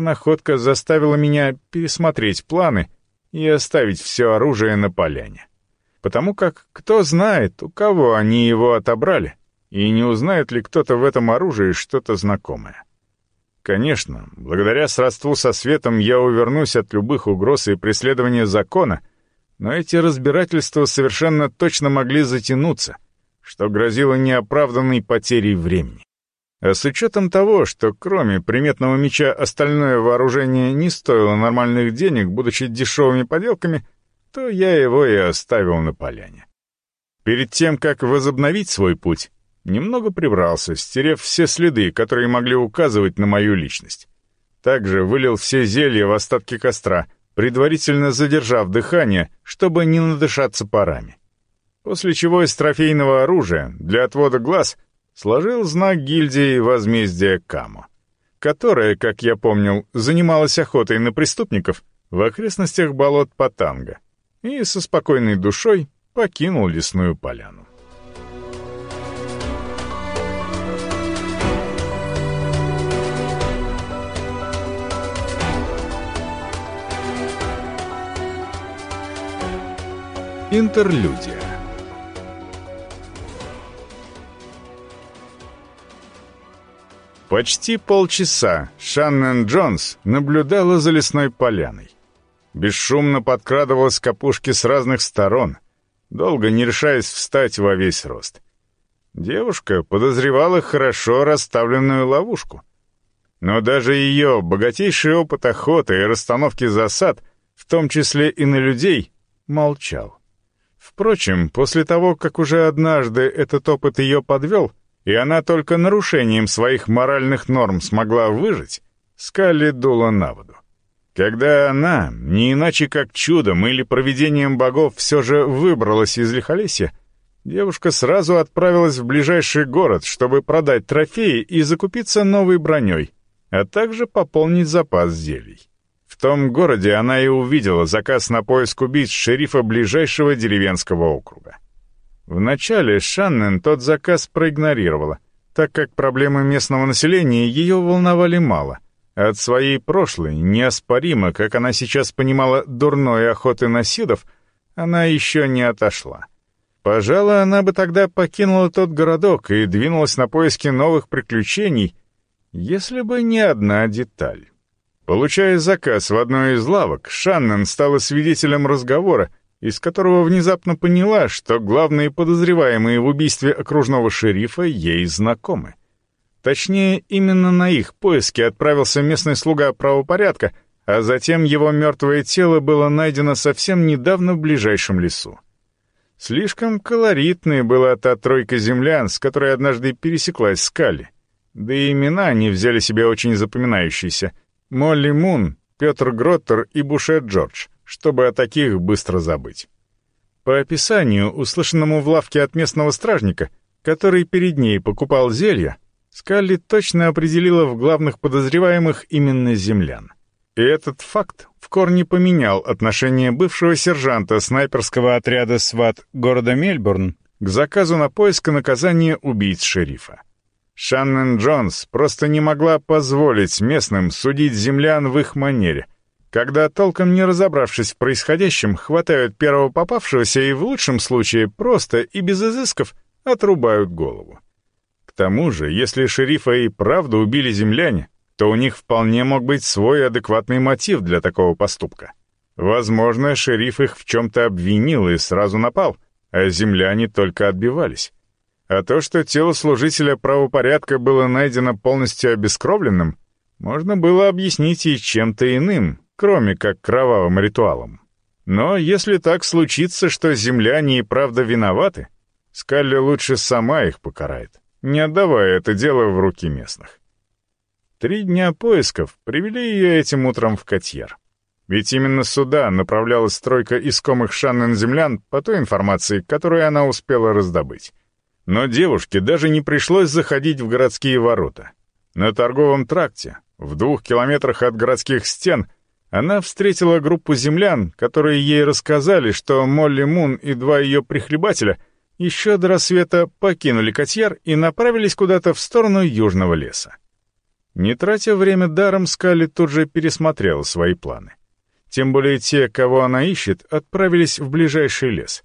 находка заставила меня пересмотреть планы и оставить все оружие на поляне. Потому как кто знает, у кого они его отобрали, и не узнает ли кто-то в этом оружии что-то знакомое. Конечно, благодаря сродству со светом я увернусь от любых угроз и преследования закона, но эти разбирательства совершенно точно могли затянуться, что грозило неоправданной потерей времени. А с учетом того, что кроме приметного меча остальное вооружение не стоило нормальных денег, будучи дешевыми поделками, то я его и оставил на поляне. Перед тем, как возобновить свой путь, немного прибрался, стерев все следы, которые могли указывать на мою личность. Также вылил все зелья в остатки костра, предварительно задержав дыхание, чтобы не надышаться парами. После чего из трофейного оружия для отвода глаз — сложил знак гильдии возмездия Камо, которая, как я помнил, занималась охотой на преступников в окрестностях болот Патанга и со спокойной душой покинул лесную поляну. Интерлюдия Почти полчаса Шаннон Джонс наблюдала за лесной поляной. Бесшумно подкрадывалась к опушке с разных сторон, долго не решаясь встать во весь рост. Девушка подозревала хорошо расставленную ловушку. Но даже ее богатейший опыт охоты и расстановки засад, в том числе и на людей, молчал. Впрочем, после того, как уже однажды этот опыт ее подвел, и она только нарушением своих моральных норм смогла выжить, Скалли дула на воду. Когда она, не иначе как чудом или провидением богов, все же выбралась из лихолесья, девушка сразу отправилась в ближайший город, чтобы продать трофеи и закупиться новой броней, а также пополнить запас зелий. В том городе она и увидела заказ на поиск убийц шерифа ближайшего деревенского округа. Вначале Шаннен тот заказ проигнорировала, так как проблемы местного населения ее волновали мало. От своей прошлой, неоспоримо, как она сейчас понимала, дурной охоты на сидов, она еще не отошла. Пожалуй, она бы тогда покинула тот городок и двинулась на поиски новых приключений, если бы не одна деталь. Получая заказ в одной из лавок, Шаннон стала свидетелем разговора, из которого внезапно поняла, что главные подозреваемые в убийстве окружного шерифа ей знакомы. Точнее, именно на их поиски отправился местный слуга правопорядка, а затем его мертвое тело было найдено совсем недавно в ближайшем лесу. Слишком колоритной была та тройка землян, с которой однажды пересеклась Скали. Да и имена они взяли себе очень запоминающиеся. Молли Мун, Петр Гроттер и Буше Джордж — чтобы о таких быстро забыть. По описанию, услышанному в лавке от местного стражника, который перед ней покупал зелья, Скалли точно определила в главных подозреваемых именно землян. И этот факт в корне поменял отношение бывшего сержанта снайперского отряда СВАТ города Мельбурн к заказу на поиск и наказание убийц шерифа. Шаннон Джонс просто не могла позволить местным судить землян в их манере — когда, толком не разобравшись в происходящем, хватают первого попавшегося и в лучшем случае просто и без изысков отрубают голову. К тому же, если шерифа и правда убили земляне, то у них вполне мог быть свой адекватный мотив для такого поступка. Возможно, шериф их в чем-то обвинил и сразу напал, а земляне только отбивались. А то, что тело служителя правопорядка было найдено полностью обескровленным, можно было объяснить и чем-то иным, кроме как кровавым ритуалом. Но если так случится, что земляне и правда виноваты, Скалли лучше сама их покарает, не отдавая это дело в руки местных. Три дня поисков привели ее этим утром в Котьер. Ведь именно сюда направлялась стройка искомых Шаннен землян по той информации, которую она успела раздобыть. Но девушке даже не пришлось заходить в городские ворота. На торговом тракте, в двух километрах от городских стен, она встретила группу землян, которые ей рассказали, что Молли Мун и два ее прихлебателя еще до рассвета покинули Котьяр и направились куда-то в сторону южного леса. Не тратя время даром, Скали тут же пересмотрела свои планы. Тем более те, кого она ищет, отправились в ближайший лес.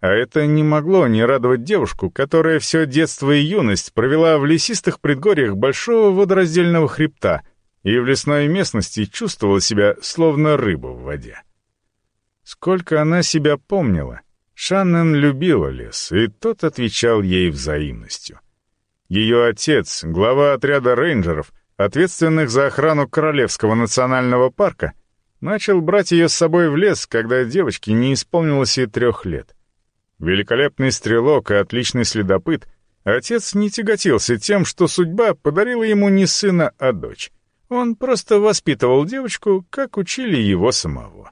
А это не могло не радовать девушку, которая все детство и юность провела в лесистых предгорьях большого водораздельного хребта и в лесной местности чувствовала себя словно рыба в воде. Сколько она себя помнила, Шаннен любила лес, и тот отвечал ей взаимностью. Ее отец, глава отряда рейнджеров, ответственных за охрану Королевского национального парка, начал брать ее с собой в лес, когда девочке не исполнилось и трех лет — Великолепный стрелок и отличный следопыт, отец не тяготился тем, что судьба подарила ему не сына, а дочь. Он просто воспитывал девочку, как учили его самого.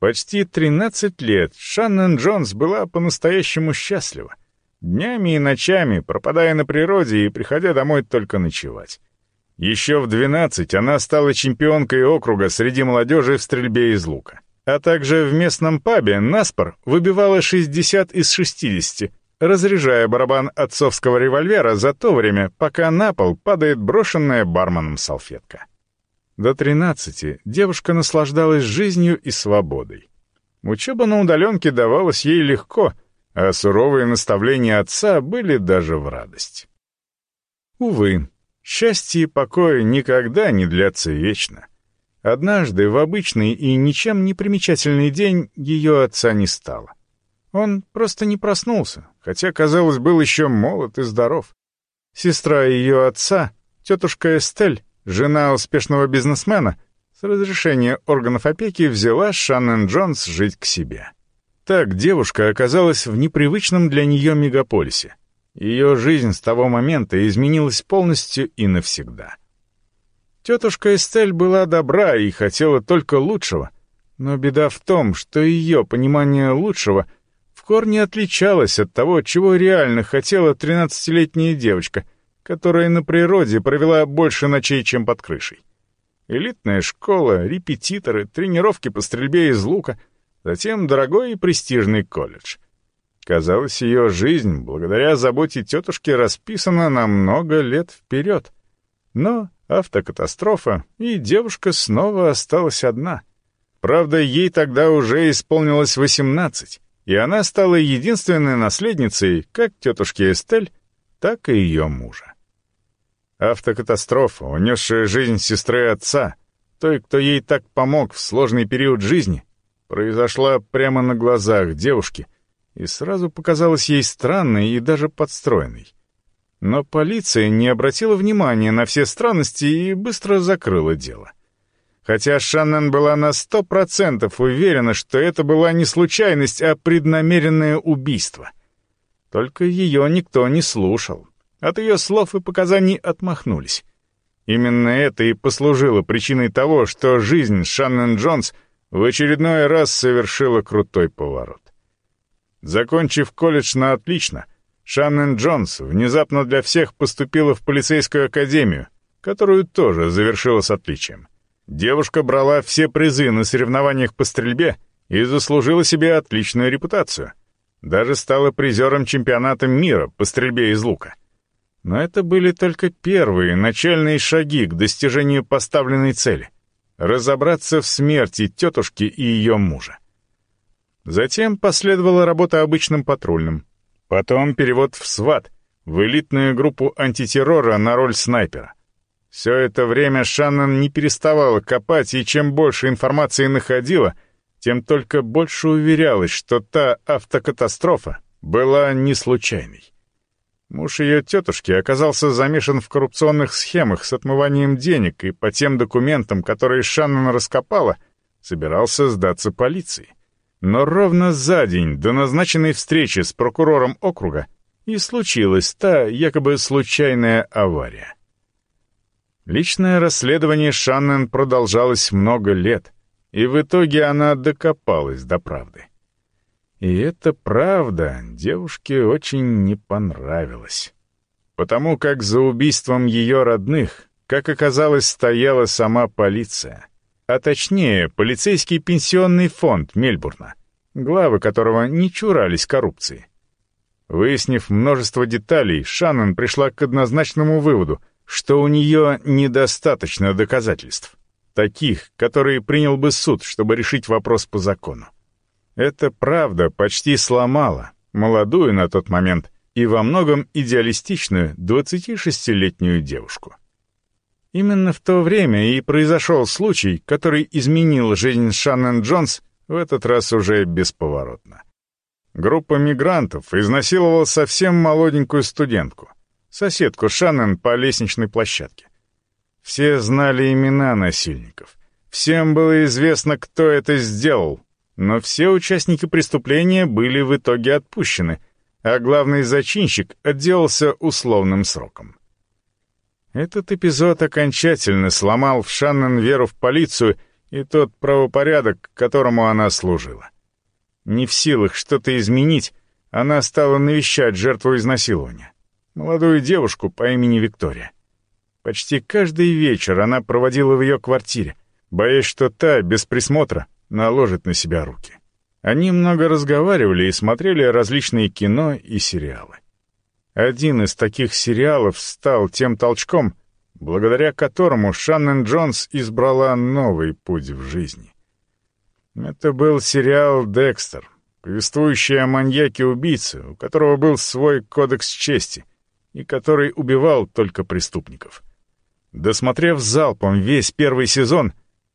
Почти 13 лет Шаннон Джонс была по-настоящему счастлива. Днями и ночами, пропадая на природе и приходя домой только ночевать. Еще в 12 она стала чемпионкой округа среди молодежи в стрельбе из лука а также в местном пабе наспор выбивала 60 из 60, разряжая барабан отцовского револьвера за то время, пока на пол падает брошенная барменом салфетка. До 13 девушка наслаждалась жизнью и свободой. Учеба на удаленке давалась ей легко, а суровые наставления отца были даже в радость. Увы, счастье и покой никогда не длятся вечно — Однажды, в обычный и ничем не примечательный день, ее отца не стало. Он просто не проснулся, хотя, казалось, был еще молод и здоров. Сестра ее отца, тетушка Эстель, жена успешного бизнесмена, с разрешения органов опеки взяла Шаннон Джонс жить к себе. Так девушка оказалась в непривычном для нее мегаполисе. Ее жизнь с того момента изменилась полностью и навсегда. Тетушка Эстель была добра и хотела только лучшего, но беда в том, что ее понимание лучшего корне отличалось от того, чего реально хотела тринадцатилетняя девочка, которая на природе провела больше ночей, чем под крышей. Элитная школа, репетиторы, тренировки по стрельбе из лука, затем дорогой и престижный колледж. Казалось, ее жизнь, благодаря заботе тетушки, расписана на много лет вперед. Но автокатастрофа, и девушка снова осталась одна. Правда, ей тогда уже исполнилось 18, и она стала единственной наследницей как тетушки Эстель, так и ее мужа. Автокатастрофа, унесшая жизнь сестры отца, той, кто ей так помог в сложный период жизни, произошла прямо на глазах девушки и сразу показалась ей странной и даже подстроенной. Но полиция не обратила внимания на все странности и быстро закрыла дело. Хотя Шаннон была на сто процентов уверена, что это была не случайность, а преднамеренное убийство. Только ее никто не слушал. От ее слов и показаний отмахнулись. Именно это и послужило причиной того, что жизнь Шаннон Джонс в очередной раз совершила крутой поворот. Закончив колледж на отлично — Шаннон Джонс внезапно для всех поступила в полицейскую академию, которую тоже завершила с отличием. Девушка брала все призы на соревнованиях по стрельбе и заслужила себе отличную репутацию. Даже стала призером чемпионата мира по стрельбе из лука. Но это были только первые начальные шаги к достижению поставленной цели — разобраться в смерти тетушки и ее мужа. Затем последовала работа обычным патрульным, Потом перевод в СВАТ, в элитную группу антитеррора на роль снайпера. Все это время Шаннон не переставала копать, и чем больше информации находила, тем только больше уверялась, что та автокатастрофа была не случайной. Муж ее тетушки оказался замешан в коррупционных схемах с отмыванием денег и по тем документам, которые Шаннон раскопала, собирался сдаться полиции. Но ровно за день до назначенной встречи с прокурором округа и случилась та якобы случайная авария. Личное расследование Шаннен продолжалось много лет, и в итоге она докопалась до правды. И эта правда девушке очень не понравилась. Потому как за убийством ее родных, как оказалось, стояла сама полиция — а точнее полицейский пенсионный фонд Мельбурна, главы которого не чурались коррупции. Выяснив множество деталей, Шаннон пришла к однозначному выводу, что у нее недостаточно доказательств, таких, которые принял бы суд, чтобы решить вопрос по закону. Эта правда почти сломала молодую на тот момент и во многом идеалистичную 26-летнюю девушку. Именно в то время и произошел случай, который изменил жизнь Шаннон Джонс в этот раз уже бесповоротно. Группа мигрантов изнасиловала совсем молоденькую студентку, соседку Шаннон по лестничной площадке. Все знали имена насильников. Всем было известно, кто это сделал, но все участники преступления были в итоге отпущены, а главный зачинщик отделался условным сроком. Этот эпизод окончательно сломал в Шаннон веру в полицию и тот правопорядок, которому она служила. Не в силах что-то изменить, она стала навещать жертву изнасилования, молодую девушку по имени Виктория. Почти каждый вечер она проводила в ее квартире, боясь, что та, без присмотра, наложит на себя руки. Они много разговаривали и смотрели различные кино и сериалы. Один из таких сериалов стал тем толчком, благодаря которому Шаннон Джонс избрала новый путь в жизни. Это был сериал «Декстер», повествующий о маньяке-убийце, у которого был свой кодекс чести и который убивал только преступников. Досмотрев залпом весь первый сезон,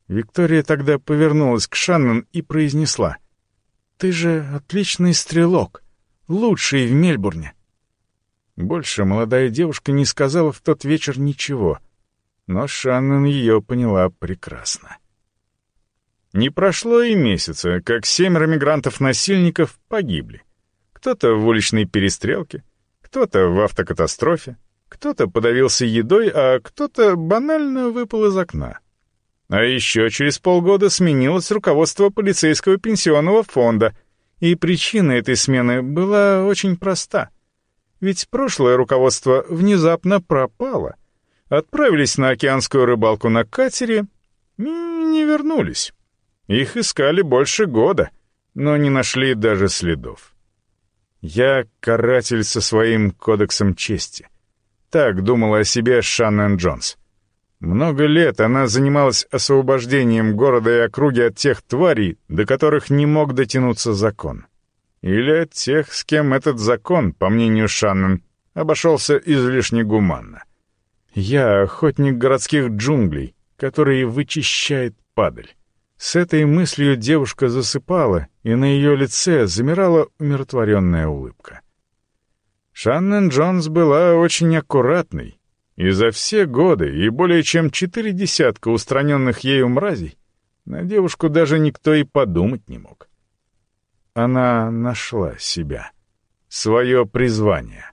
Виктория тогда повернулась к Шаннон и произнесла «Ты же отличный стрелок, лучший в Мельбурне». Больше молодая девушка не сказала в тот вечер ничего, но Шаннон ее поняла прекрасно. Не прошло и месяца, как семеро мигрантов-насильников погибли. Кто-то в уличной перестрелке, кто-то в автокатастрофе, кто-то подавился едой, а кто-то банально выпал из окна. А еще через полгода сменилось руководство полицейского пенсионного фонда, и причина этой смены была очень проста. Ведь прошлое руководство внезапно пропало. Отправились на океанскую рыбалку на катере не вернулись. Их искали больше года, но не нашли даже следов. Я каратель со своим кодексом чести. Так думала о себе Шаннон Джонс. Много лет она занималась освобождением города и округи от тех тварей, до которых не мог дотянуться закон. Или от тех, с кем этот закон, по мнению Шаннон, обошелся излишне гуманно. Я охотник городских джунглей, который вычищает падаль. С этой мыслью девушка засыпала, и на ее лице замирала умиротворенная улыбка. Шаннон Джонс была очень аккуратной, и за все годы и более чем четыре десятка устраненных ею мразей на девушку даже никто и подумать не мог. Она нашла себя, свое призвание.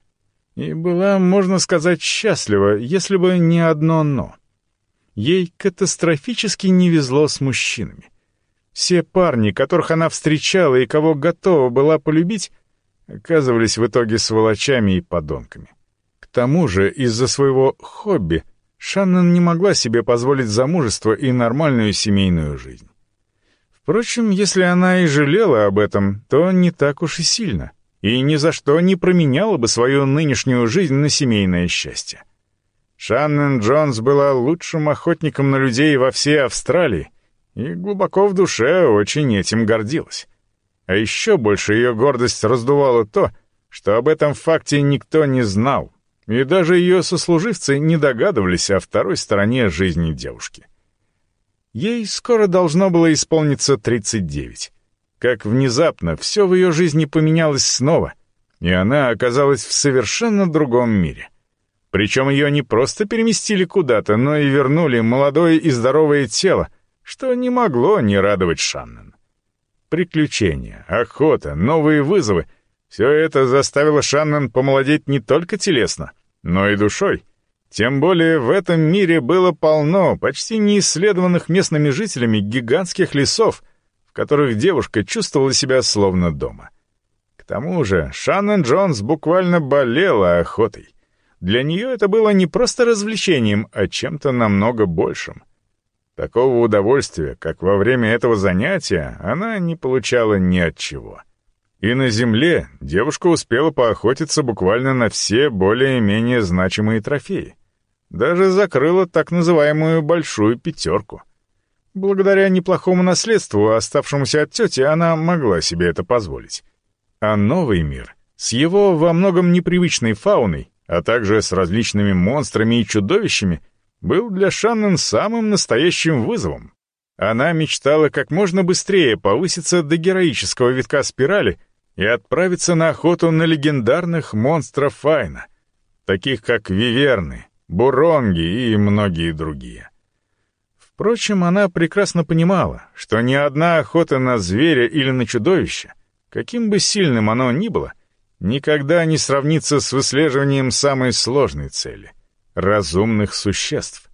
И была, можно сказать, счастлива, если бы не одно «но». Ей катастрофически не везло с мужчинами. Все парни, которых она встречала и кого готова была полюбить, оказывались в итоге сволочами и подонками. К тому же из-за своего хобби Шаннон не могла себе позволить замужество и нормальную семейную жизнь. Впрочем, если она и жалела об этом, то не так уж и сильно, и ни за что не променяла бы свою нынешнюю жизнь на семейное счастье. Шаннон Джонс была лучшим охотником на людей во всей Австралии и глубоко в душе очень этим гордилась. А еще больше ее гордость раздувала то, что об этом факте никто не знал, и даже ее сослуживцы не догадывались о второй стороне жизни девушки. Ей скоро должно было исполниться 39. Как внезапно все в ее жизни поменялось снова, и она оказалась в совершенно другом мире. Причем ее не просто переместили куда-то, но и вернули молодое и здоровое тело, что не могло не радовать Шаннон. Приключения, охота, новые вызовы — все это заставило Шаннон помолодеть не только телесно, но и душой — тем более в этом мире было полно почти неисследованных местными жителями гигантских лесов, в которых девушка чувствовала себя словно дома. К тому же Шаннон Джонс буквально болела охотой. Для нее это было не просто развлечением, а чем-то намного большим. Такого удовольствия, как во время этого занятия, она не получала ни от чего. И на земле девушка успела поохотиться буквально на все более-менее значимые трофеи. даже закрыла так называемую «большую пятерку». Благодаря неплохому наследству, оставшемуся от тети, она могла себе это позволить. А новый мир, с его во многом непривычной фауной, а также с различными монстрами и чудовищами, был для Шаннон самым настоящим вызовом. Она мечтала как можно быстрее повыситься до героического витка спирали и отправиться на охоту на легендарных монстров Файна, таких как Виверны, Буронги и многие другие. Впрочем, она прекрасно понимала, что ни одна охота на зверя или на чудовище, каким бы сильным оно ни было, никогда не сравнится с выслеживанием самой сложной цели — разумных существ.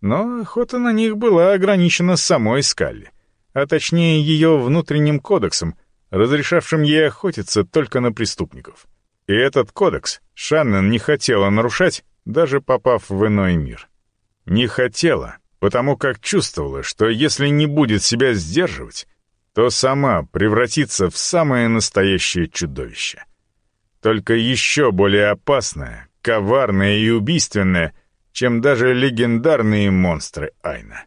Но охота на них была ограничена самой Скалли, а точнее ее внутренним кодексом, разрешавшим ей охотиться только на преступников. И этот кодекс Шаннон не хотела нарушать, даже попав в иной мир. Не хотела, потому как чувствовала, что если не будет себя сдерживать, то сама превратится в самое настоящее чудовище. Только еще более опасное, коварное и убийственное, чем даже легендарные монстры Айна.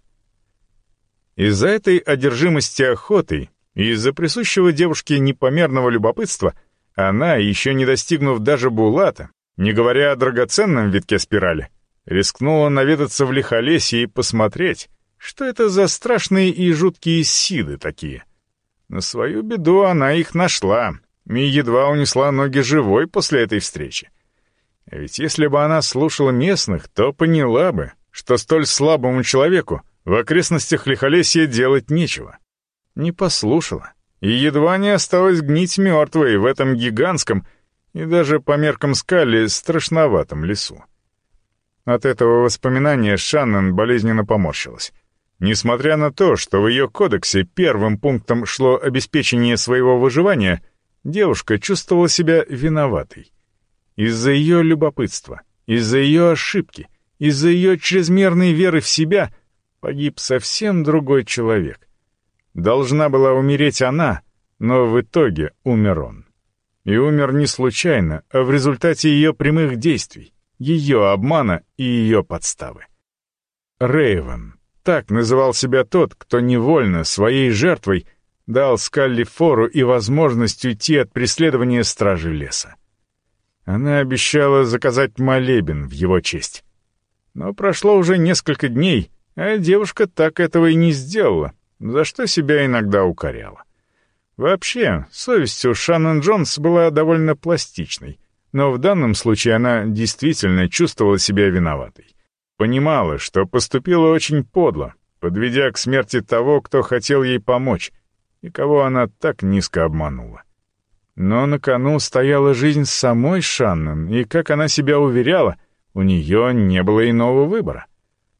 Из-за этой одержимости охотой и из-за присущего девушке непомерного любопытства она, еще не достигнув даже Булата, не говоря о драгоценном витке спирали, рискнула наведаться в Лихолесье и посмотреть, что это за страшные и жуткие сиды такие. На свою беду она их нашла и едва унесла ноги живой после этой встречи. А ведь если бы она слушала местных, то поняла бы, что столь слабому человеку в окрестностях Лихолесья делать нечего. Не послушала и едва не осталась гнить мертвой в этом гигантском, и даже по меркам скали страшноватом лесу. От этого воспоминания Шаннон болезненно поморщилась. Несмотря на то, что в ее кодексе первым пунктом шло обеспечение своего выживания, девушка чувствовала себя виноватой. Из-за ее любопытства, из-за ее ошибки, из-за ее чрезмерной веры в себя погиб совсем другой человек. Должна была умереть она, но в итоге умер он. И умер не случайно, а в результате ее прямых действий, ее обмана и ее подставы. Рейвен, так называл себя тот, кто невольно, своей жертвой, дал Скалли фору и возможность уйти от преследования стражи леса. Она обещала заказать молебен в его честь. Но прошло уже несколько дней, а девушка так этого и не сделала, за что себя иногда укоряла. Вообще, совесть у Шаннон Джонс была довольно пластичной, но в данном случае она действительно чувствовала себя виноватой. Понимала, что поступила очень подло, подведя к смерти того, кто хотел ей помочь, и кого она так низко обманула. Но на кону стояла жизнь самой Шаннон, и, как она себя уверяла, у нее не было иного выбора.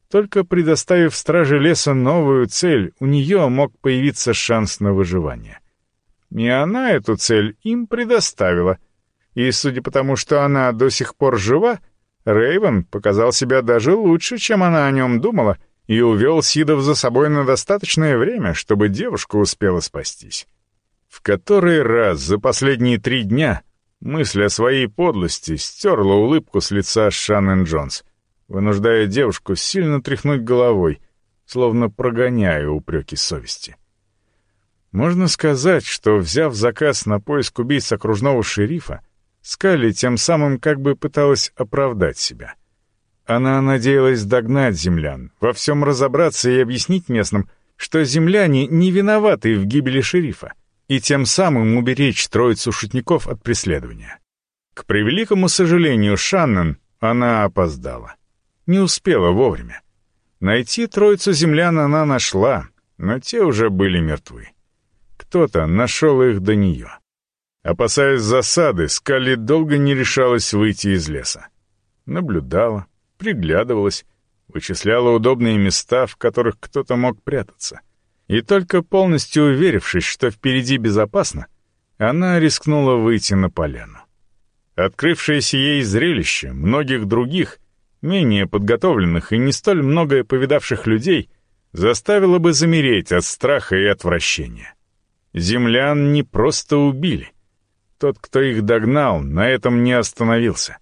Только предоставив страже леса новую цель, у нее мог появиться шанс на выживание — и она эту цель им предоставила. И судя по тому, что она до сих пор жива, Рейвен показал себя даже лучше, чем она о нем думала, и увел Сидов за собой на достаточное время, чтобы девушка успела спастись. В который раз за последние три дня мысль о своей подлости стерла улыбку с лица Шаннон Джонс, вынуждая девушку сильно тряхнуть головой, словно прогоняя упреки совести. Можно сказать, что, взяв заказ на поиск убийц окружного шерифа, Скалли тем самым как бы пыталась оправдать себя. Она надеялась догнать землян, во всем разобраться и объяснить местным, что земляне не виноваты в гибели шерифа, и тем самым уберечь троицу шутников от преследования. К превеликому сожалению Шаннон она опоздала. Не успела вовремя. Найти троицу землян она нашла, но те уже были мертвы кто-то нашел их до нее. Опасаясь засады, Скалли долго не решалась выйти из леса. Наблюдала, приглядывалась, вычисляла удобные места, в которых кто-то мог прятаться. И только полностью уверившись, что впереди безопасно, она рискнула выйти на поляну. Открывшееся ей зрелище многих других, менее подготовленных и не столь многое повидавших людей, заставило бы замереть от страха и отвращения. Землян не просто убили. Тот, кто их догнал, на этом не остановился.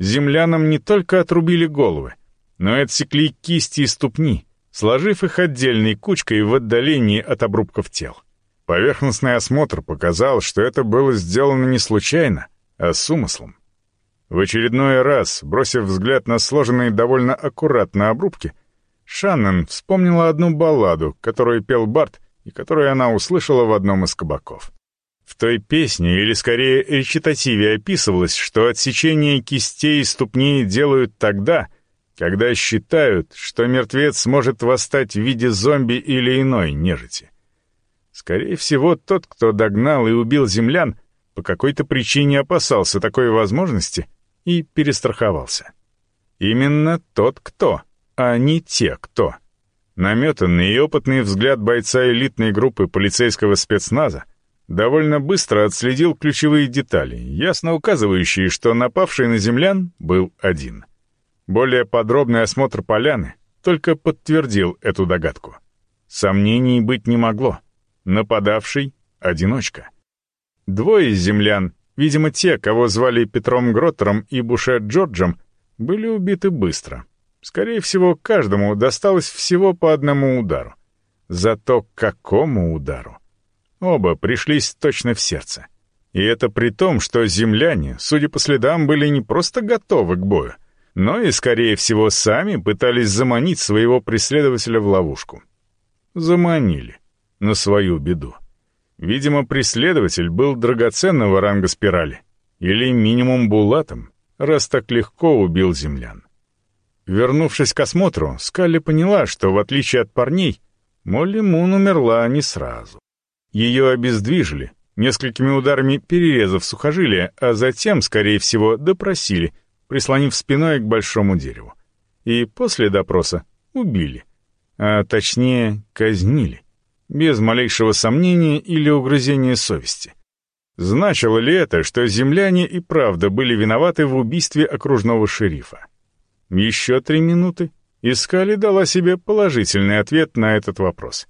Землянам не только отрубили головы, но отсекли кисти и ступни, сложив их отдельной кучкой в отдалении от обрубков тел. Поверхностный осмотр показал, что это было сделано не случайно, а с умыслом. В очередной раз, бросив взгляд на сложенные довольно аккуратно обрубки, Шаннон вспомнила одну балладу, которую пел Барт и которую она услышала в одном из кабаков. В той песне, или скорее речитативе, описывалось, что отсечение кистей и ступней делают тогда, когда считают, что мертвец может восстать в виде зомби или иной нежити. Скорее всего, тот, кто догнал и убил землян, по какой-то причине опасался такой возможности и перестраховался. Именно тот, кто, а не те, кто. Наметанный и опытный взгляд бойца элитной группы полицейского спецназа довольно быстро отследил ключевые детали, ясно указывающие, что напавший на землян был один. Более подробный осмотр поляны только подтвердил эту догадку. Сомнений быть не могло. Нападавший — одиночка. Двое землян Видимо, те, кого звали Петром Гроттером и Буше Джорджем, были убиты быстро. Скорее всего, каждому досталось всего по одному удару. Зато какому удару? Оба пришлись точно в сердце. И это при том, что земляне, судя по следам, были не просто готовы к бою, но и, скорее всего, сами пытались заманить своего преследователя в ловушку. Заманили. На свою беду. Видимо, преследователь был драгоценного ранга спирали, или минимум булатом, раз так легко убил землян. Вернувшись к осмотру, Скалли поняла, что, в отличие от парней, Молли Мун умерла не сразу. Ее обездвижили, несколькими ударами перерезав сухожилие, а затем, скорее всего, допросили, прислонив спиной к большому дереву. И после допроса убили, а точнее казнили без малейшего сомнения или угрызения совести. Значило ли это, что земляне и правда были виноваты в убийстве окружного шерифа? Еще три минуты, и Скали дала себе положительный ответ на этот вопрос.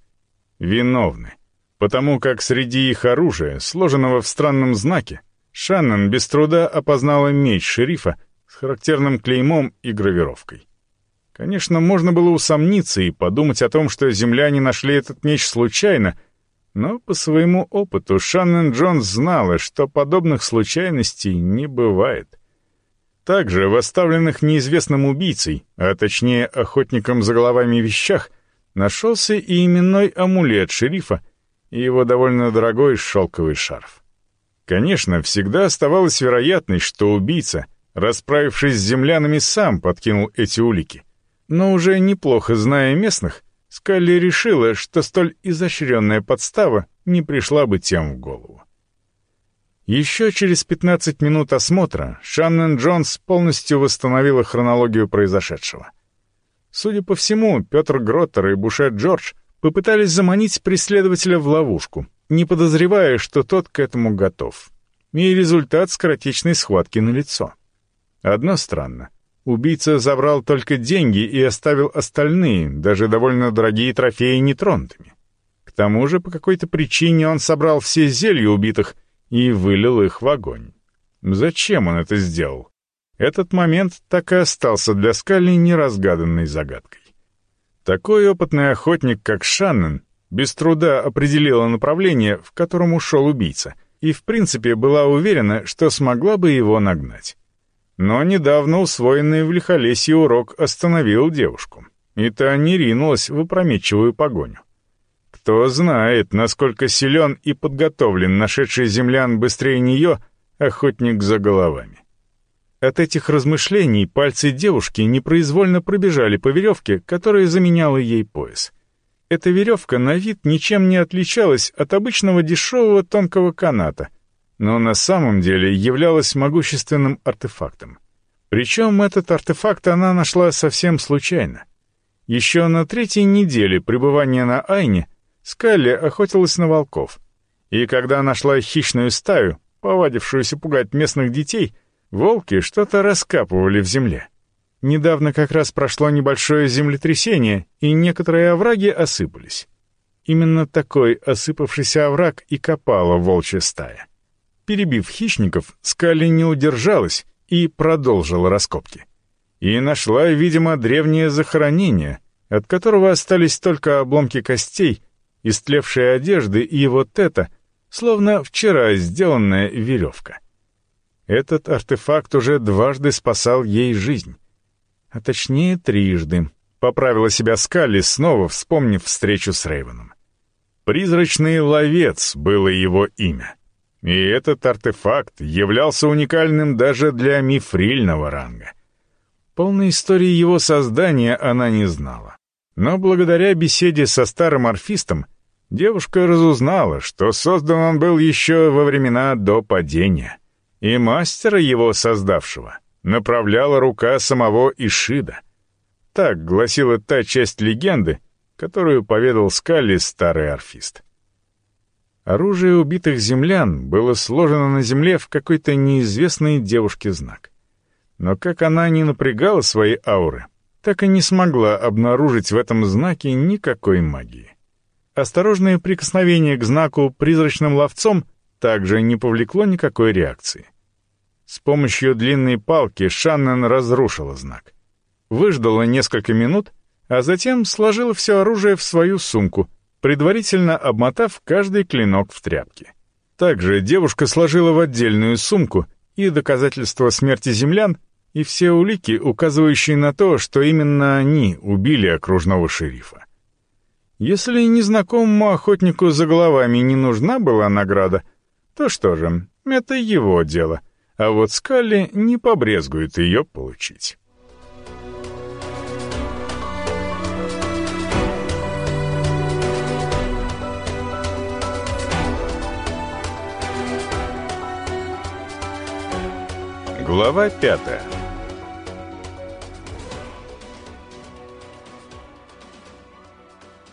Виновны. Потому как среди их оружия, сложенного в странном знаке, Шаннон без труда опознала меч шерифа характерным клеймом и гравировкой. Конечно, можно было усомниться и подумать о том, что земляне нашли этот меч случайно, но по своему опыту Шаннон Джонс знала, что подобных случайностей не бывает. Также в оставленных неизвестным убийцей, а точнее охотником за головами вещах, нашелся и именной амулет шерифа и его довольно дорогой шелковый шарф. Конечно, всегда оставалась вероятность, что убийца, расправившись с землянами, сам подкинул эти улики. Но уже неплохо зная местных, Скалли решила, что столь изощренная подстава не пришла бы тем в голову. Еще через 15 минут осмотра Шаннон Джонс полностью восстановила хронологию произошедшего. Судя по всему, Петр Гроттер и Буше Джордж попытались заманить преследователя в ловушку, не подозревая, что тот к этому готов. И результат скоротечной схватки налицо. Одно странно. Убийца забрал только деньги и оставил остальные, даже довольно дорогие трофеи нетронутыми. К тому же, по какой-то причине он собрал все зелья убитых и вылил их в огонь. Зачем он это сделал? Этот момент так и остался для Скалли неразгаданной загадкой. Такой опытный охотник, как Шаннон, без труда определила направление, в котором ушел убийца, и в принципе была уверена, что смогла бы его нагнать. Но недавно усвоенный в лихолесье урок остановил девушку, и та не ринулась в опрометчивую погоню. Кто знает, насколько силен и подготовлен нашедший землян быстрее нее охотник за головами. От этих размышлений пальцы девушки непроизвольно пробежали по веревке, которая заменяла ей пояс. Эта веревка на вид ничем не отличалась от обычного дешевого тонкого каната — но на самом деле являлась могущественным артефактом. Причем этот артефакт она нашла совсем случайно. Еще на третьей неделе пребывания на Айне Скалли охотилась на волков. И когда нашла хищную стаю, повадившуюся пугать местных детей, волки что-то раскапывали в земле. Недавно как раз прошло небольшое землетрясение, и некоторые овраги осыпались. Именно такой осыпавшийся овраг и копала волчья стая. Перебив хищников, Скали не удержалась и продолжила раскопки. и нашла, видимо, древнее захоронение, от которого остались только обломки костей, истлевшие одежды и вот это, словно вчера сделанная веревка. Этот артефакт уже дважды спасал ей жизнь. А точнее, трижды. Поправила себя Скалли, снова вспомнив встречу с Рейвеном. «Призрачный ловец» было его имя. И этот артефакт являлся уникальным даже для мифрильного ранга. Полной истории его создания она не знала. Но благодаря беседе со старым орфистом девушка разузнала, что создан он был еще во времена до падения. И мастера его создавшего направляла рука самого Ишида. Так гласила та часть легенды, которую поведал Скалли старый орфист. Оружие убитых землян было сложено на земле в какой-то неизвестный девушке знак. Но как она не напрягала свои ауры, так и не смогла обнаружить в этом знаке никакой магии. Осторожное прикосновение к знаку призрачным ловцом также не повлекло никакой реакции. С помощью длинной палки Шаннен разрушила знак. Выждала несколько минут, а затем сложила все оружие в свою сумку — предварительно обмотав каждый клинок в тряпке. Также девушка сложила в отдельную сумку и доказательства смерти землян, и все улики, указывающие на то, что именно они убили окружного шерифа. Если незнакомому охотнику за головами не нужна была награда, то что же, это его дело, а вот Скалли не побрезгует ее получить. Глава пятая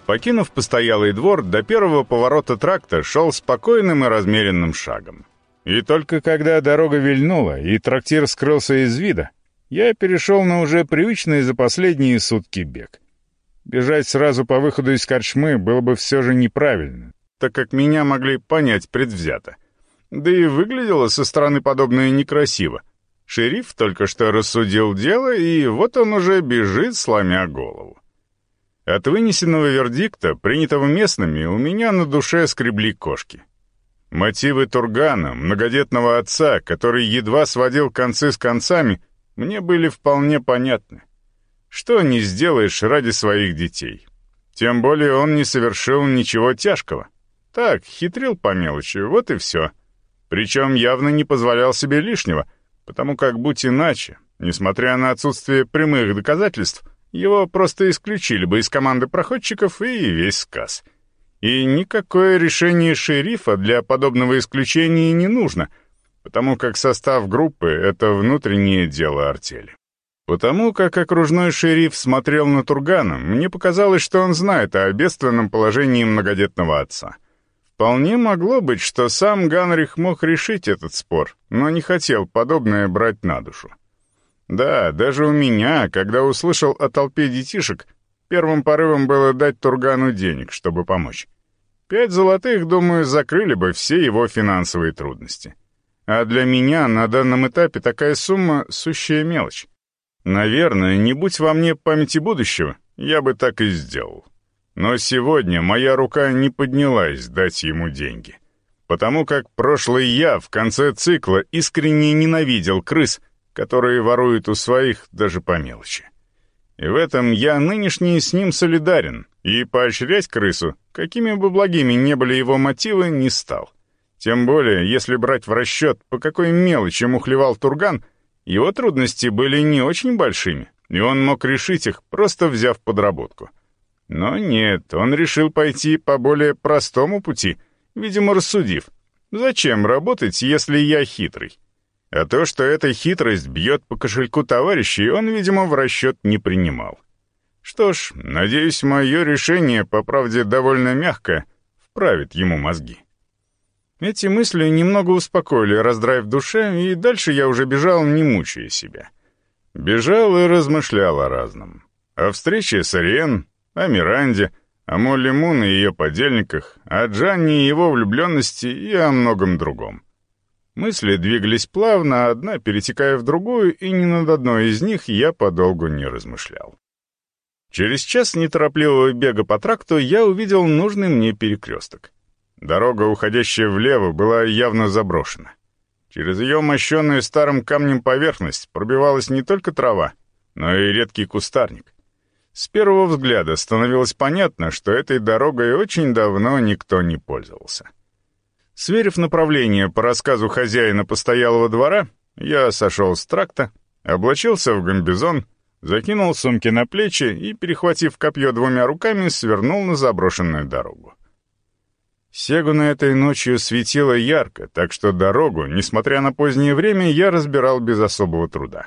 Покинув постоялый двор, до первого поворота тракта шел спокойным и размеренным шагом. И только когда дорога вильнула и трактир скрылся из вида, я перешел на уже привычный за последние сутки бег. Бежать сразу по выходу из корчмы было бы все же неправильно, так как меня могли понять предвзято. Да и выглядело со стороны подобное некрасиво — Шериф только что рассудил дело, и вот он уже бежит, сломя голову. От вынесенного вердикта, принятого местными, у меня на душе скребли кошки. Мотивы Тургана, многодетного отца, который едва сводил концы с концами, мне были вполне понятны. Что не сделаешь ради своих детей? Тем более он не совершил ничего тяжкого. Так, хитрил по мелочи, вот и все. Причем явно не позволял себе лишнего — потому как, будь иначе, несмотря на отсутствие прямых доказательств, его просто исключили бы из команды проходчиков и весь сказ. И никакое решение шерифа для подобного исключения не нужно, потому как состав группы — это внутреннее дело артели. Потому как окружной шериф смотрел на Тургана, мне показалось, что он знает о бедственном положении многодетного отца — Вполне могло быть, что сам Ганрих мог решить этот спор, но не хотел подобное брать на душу. Да, даже у меня, когда услышал о толпе детишек, первым порывом было дать Тургану денег, чтобы помочь. Пять золотых, думаю, закрыли бы все его финансовые трудности. А для меня на данном этапе такая сумма — сущая мелочь. Наверное, не будь во мне памяти будущего, я бы так и сделал. Но сегодня моя рука не поднялась дать ему деньги. Потому как прошлый я в конце цикла искренне ненавидел крыс, которые воруют у своих даже по мелочи. И в этом я нынешний с ним солидарен, и поощрять крысу, какими бы благими не были его мотивы, не стал. Тем более, если брать в расчет, по какой мелочи мухлевал Турган, его трудности были не очень большими, и он мог решить их, просто взяв подработку. Но нет, он решил пойти по более простому пути, видимо, рассудив. Зачем работать, если я хитрый? А то, что эта хитрость бьет по кошельку товарищей, он, видимо, в расчет не принимал. Что ж, надеюсь, мое решение, по правде довольно мягкое, вправит ему мозги. Эти мысли немного успокоили раздрай в душе, и дальше я уже бежал, не мучая себя. Бежал и размышлял о разном. О встрече с Ариен, о Миранде, о Молли Мун и ее подельниках, о Джанни и его влюбленности и о многом другом. Мысли двигались плавно, одна перетекая в другую, и ни над одной из них я подолгу не размышлял. Через час неторопливого бега по тракту я увидел нужный мне перекресток. Дорога, уходящая влево, была явно заброшена. Через ее мощенную старым камнем поверхность пробивалась не только трава, но и редкий кустарник. С первого взгляда становилось понятно, что этой дорогой очень давно никто не пользовался. Сверив направление по рассказу хозяина постоялого двора, я сошел с тракта, облачился в гамбизон, закинул сумки на плечи и, перехватив копье двумя руками, свернул на заброшенную дорогу. Сегуна этой ночью светило ярко, так что дорогу, несмотря на позднее время, я разбирал без особого труда.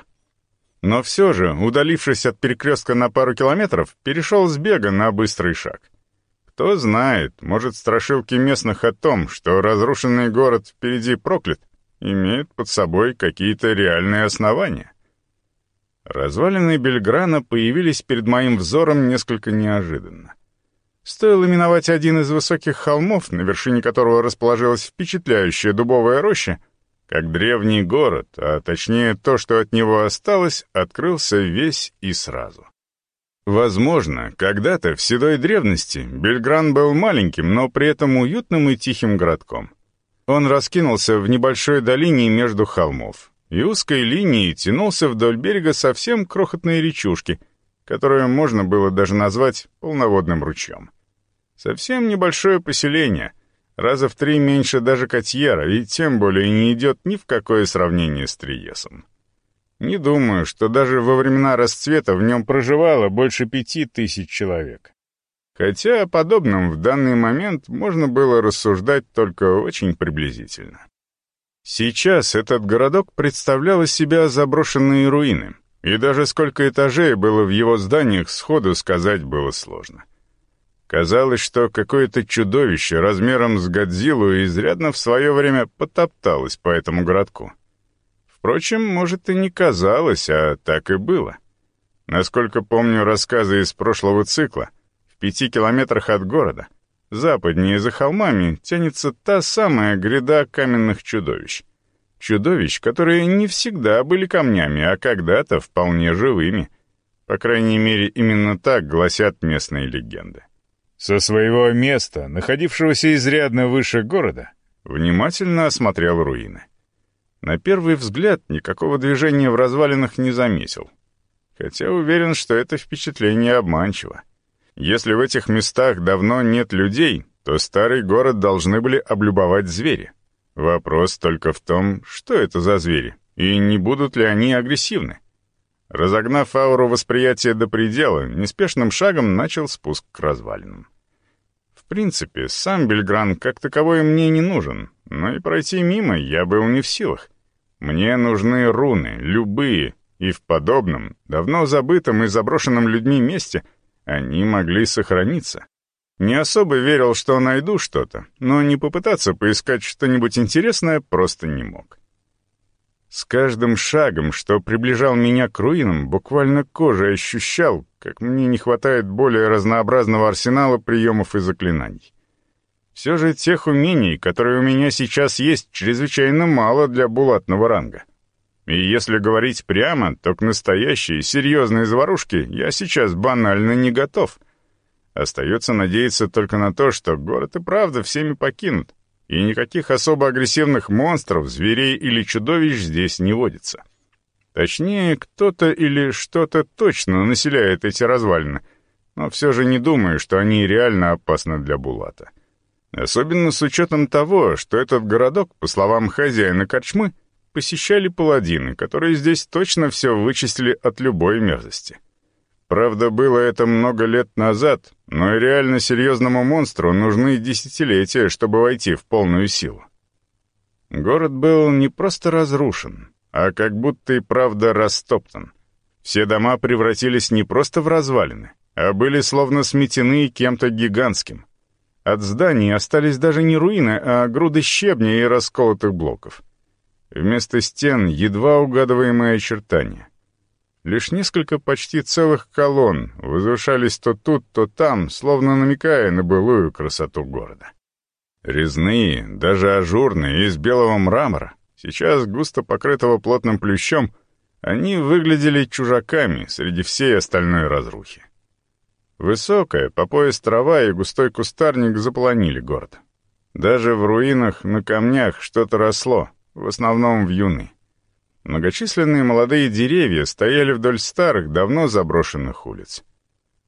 Но все же, удалившись от перекрестка на пару километров, перешел с бега на быстрый шаг. Кто знает, может, страшилки местных о том, что разрушенный город впереди проклят, имеют под собой какие-то реальные основания. Развалины Бельграна появились перед моим взором несколько неожиданно. Стоило миновать один из высоких холмов, на вершине которого расположилась впечатляющая дубовая роща, как древний город, а точнее то, что от него осталось, открылся весь и сразу. Возможно, когда-то в седой древности Бельгран был маленьким, но при этом уютным и тихим городком. Он раскинулся в небольшой долине между холмов, и узкой линией тянулся вдоль берега совсем крохотные речушки — которое можно было даже назвать полноводным ручьем. Совсем небольшое поселение, раза в три меньше даже Котьера, и тем более не идет ни в какое сравнение с Триесом. Не думаю, что даже во времена расцвета в нем проживало больше пяти тысяч человек. Хотя о подобном в данный момент можно было рассуждать только очень приблизительно. Сейчас этот городок представлял из себя заброшенные руины, и даже сколько этажей было в его зданиях, сходу сказать было сложно. Казалось, что какое-то чудовище размером с Годзиллу изрядно в свое время потопталось по этому городку. Впрочем, может, и не казалось, а так и было. Насколько помню рассказы из прошлого цикла, в пяти километрах от города, западнее за холмами, тянется та самая гряда каменных чудовищ Чудовищ, которые не всегда были камнями, а когда-то вполне живыми. По крайней мере, именно так гласят местные легенды. Со своего места, находившегося изрядно выше города, внимательно осмотрел руины. На первый взгляд никакого движения в развалинах не заметил. Хотя уверен, что это впечатление обманчиво. Если в этих местах давно нет людей, то старый город должны были облюбовать звери. Вопрос только в том, что это за звери, и не будут ли они агрессивны. Разогнав ауру восприятия до предела, неспешным шагом начал спуск к развалинам. В принципе, сам Бельгран как таковой мне не нужен, но и пройти мимо я был не в силах. Мне нужны руны, любые, и в подобном, давно забытом и заброшенном людьми месте они могли сохраниться. Не особо верил, что найду что-то, но не попытаться поискать что-нибудь интересное просто не мог. С каждым шагом, что приближал меня к руинам, буквально кожей ощущал, как мне не хватает более разнообразного арсенала приемов и заклинаний. Все же тех умений, которые у меня сейчас есть, чрезвычайно мало для булатного ранга. И если говорить прямо, то к настоящей, серьезной заварушке я сейчас банально не готов — Остается надеяться только на то, что город и правда всеми покинут, и никаких особо агрессивных монстров, зверей или чудовищ здесь не водится. Точнее, кто-то или что-то точно населяет эти развалины, но все же не думаю, что они реально опасны для Булата. Особенно с учетом того, что этот городок, по словам хозяина корчмы, посещали паладины, которые здесь точно все вычислили от любой мерзости. Правда, было это много лет назад, но и реально серьезному монстру нужны десятилетия, чтобы войти в полную силу. Город был не просто разрушен, а как будто и правда растоптан. Все дома превратились не просто в развалины, а были словно сметены кем-то гигантским. От зданий остались даже не руины, а груды щебня и расколотых блоков. Вместо стен едва угадываемые очертания. Лишь несколько почти целых колонн возвышались то тут, то там, словно намекая на былую красоту города. Резные, даже ажурные, из белого мрамора, Сейчас, густо покрытого плотным плющом, они выглядели чужаками среди всей остальной разрухи. Высокая, по пояс трава и густой кустарник заполонили город. Даже в руинах на камнях что-то росло, в основном в юны. Многочисленные молодые деревья стояли вдоль старых, давно заброшенных улиц.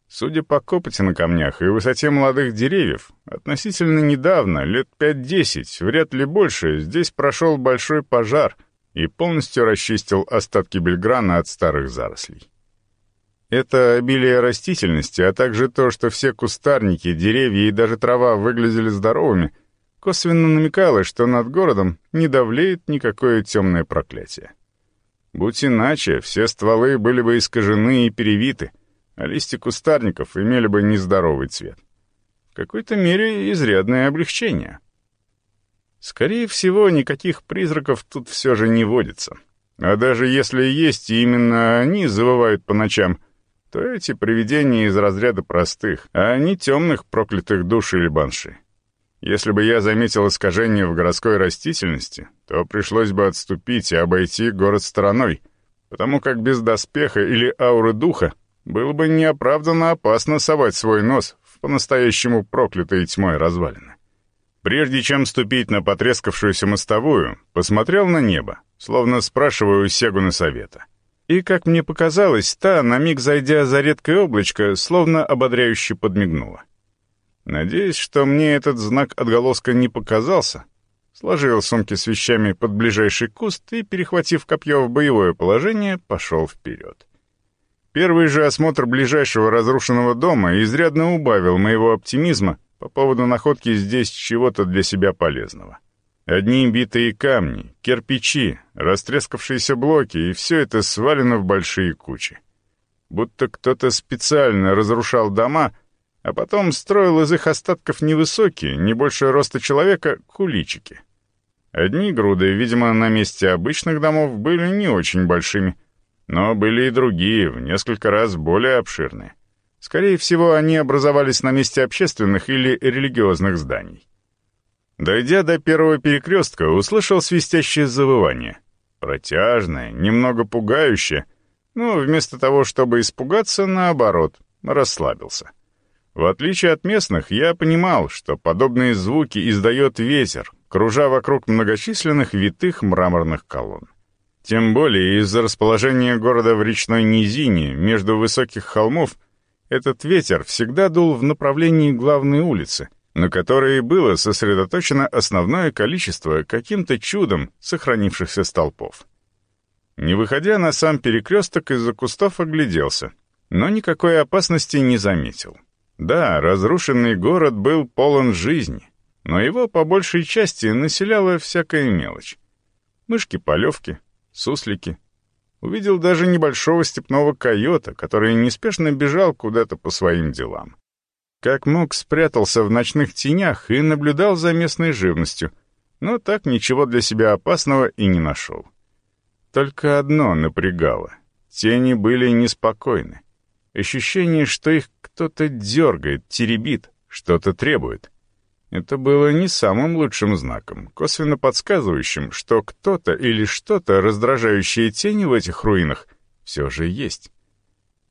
Судя по копоти на камнях и высоте молодых деревьев, относительно недавно, лет 5-10, вряд ли больше, здесь прошел большой пожар и полностью расчистил остатки Бельграна от старых зарослей. Это обилие растительности, а также то, что все кустарники, деревья и даже трава выглядели здоровыми, косвенно намекало, что над городом не давлеет никакое темное проклятие. Будь иначе, все стволы были бы искажены и перевиты, а листья кустарников имели бы нездоровый цвет. В какой-то мере изрядное облегчение. Скорее всего, никаких призраков тут все же не водится. А даже если есть, и именно они завывают по ночам — то эти привидения из разряда простых, а не темных проклятых душ или банши. Если бы я заметил искажение в городской растительности, то пришлось бы отступить и обойти город стороной, потому как без доспеха или ауры духа было бы неоправданно опасно совать свой нос в по-настоящему проклятые тьмой развалины. Прежде чем ступить на потрескавшуюся мостовую, посмотрел на небо, словно спрашивая у Сегуна совета. И, как мне показалось, та, на миг зайдя за редкое облачко, словно ободряюще подмигнула. Надеюсь, что мне этот знак отголоска не показался. Сложил сумки с вещами под ближайший куст и, перехватив копье в боевое положение, пошел вперед. Первый же осмотр ближайшего разрушенного дома изрядно убавил моего оптимизма по поводу находки здесь чего-то для себя полезного. Одни битые камни, кирпичи, растрескавшиеся блоки, и все это свалено в большие кучи. Будто кто-то специально разрушал дома, а потом строил из их остатков невысокие, не больше роста человека, куличики. Одни груды, видимо, на месте обычных домов были не очень большими, но были и другие, в несколько раз более обширные. Скорее всего, они образовались на месте общественных или религиозных зданий. Дойдя до первого перекрестка, услышал свистящее завывание. Протяжное, немного пугающее, но вместо того, чтобы испугаться, наоборот, расслабился. В отличие от местных, я понимал, что подобные звуки издает ветер, кружа вокруг многочисленных витых мраморных колонн. Тем более из-за расположения города в речной низине, между высоких холмов, этот ветер всегда дул в направлении главной улицы — на которой было сосредоточено основное количество каким-то чудом сохранившихся столпов. Не выходя на сам перекресток, из-за кустов огляделся, но никакой опасности не заметил. Да, разрушенный город был полон жизни, но его по большей части населяла всякая мелочь. Мышки-полевки, суслики. Увидел даже небольшого степного койота, который неспешно бежал куда-то по своим делам. Как мог, спрятался в ночных тенях и наблюдал за местной живностью, но так ничего для себя опасного и не нашел. Только одно напрягало. Тени были неспокойны. Ощущение, что их кто-то дергает, теребит, что-то требует. Это было не самым лучшим знаком, косвенно подсказывающим, что кто-то или что-то, раздражающее тени в этих руинах, все же есть.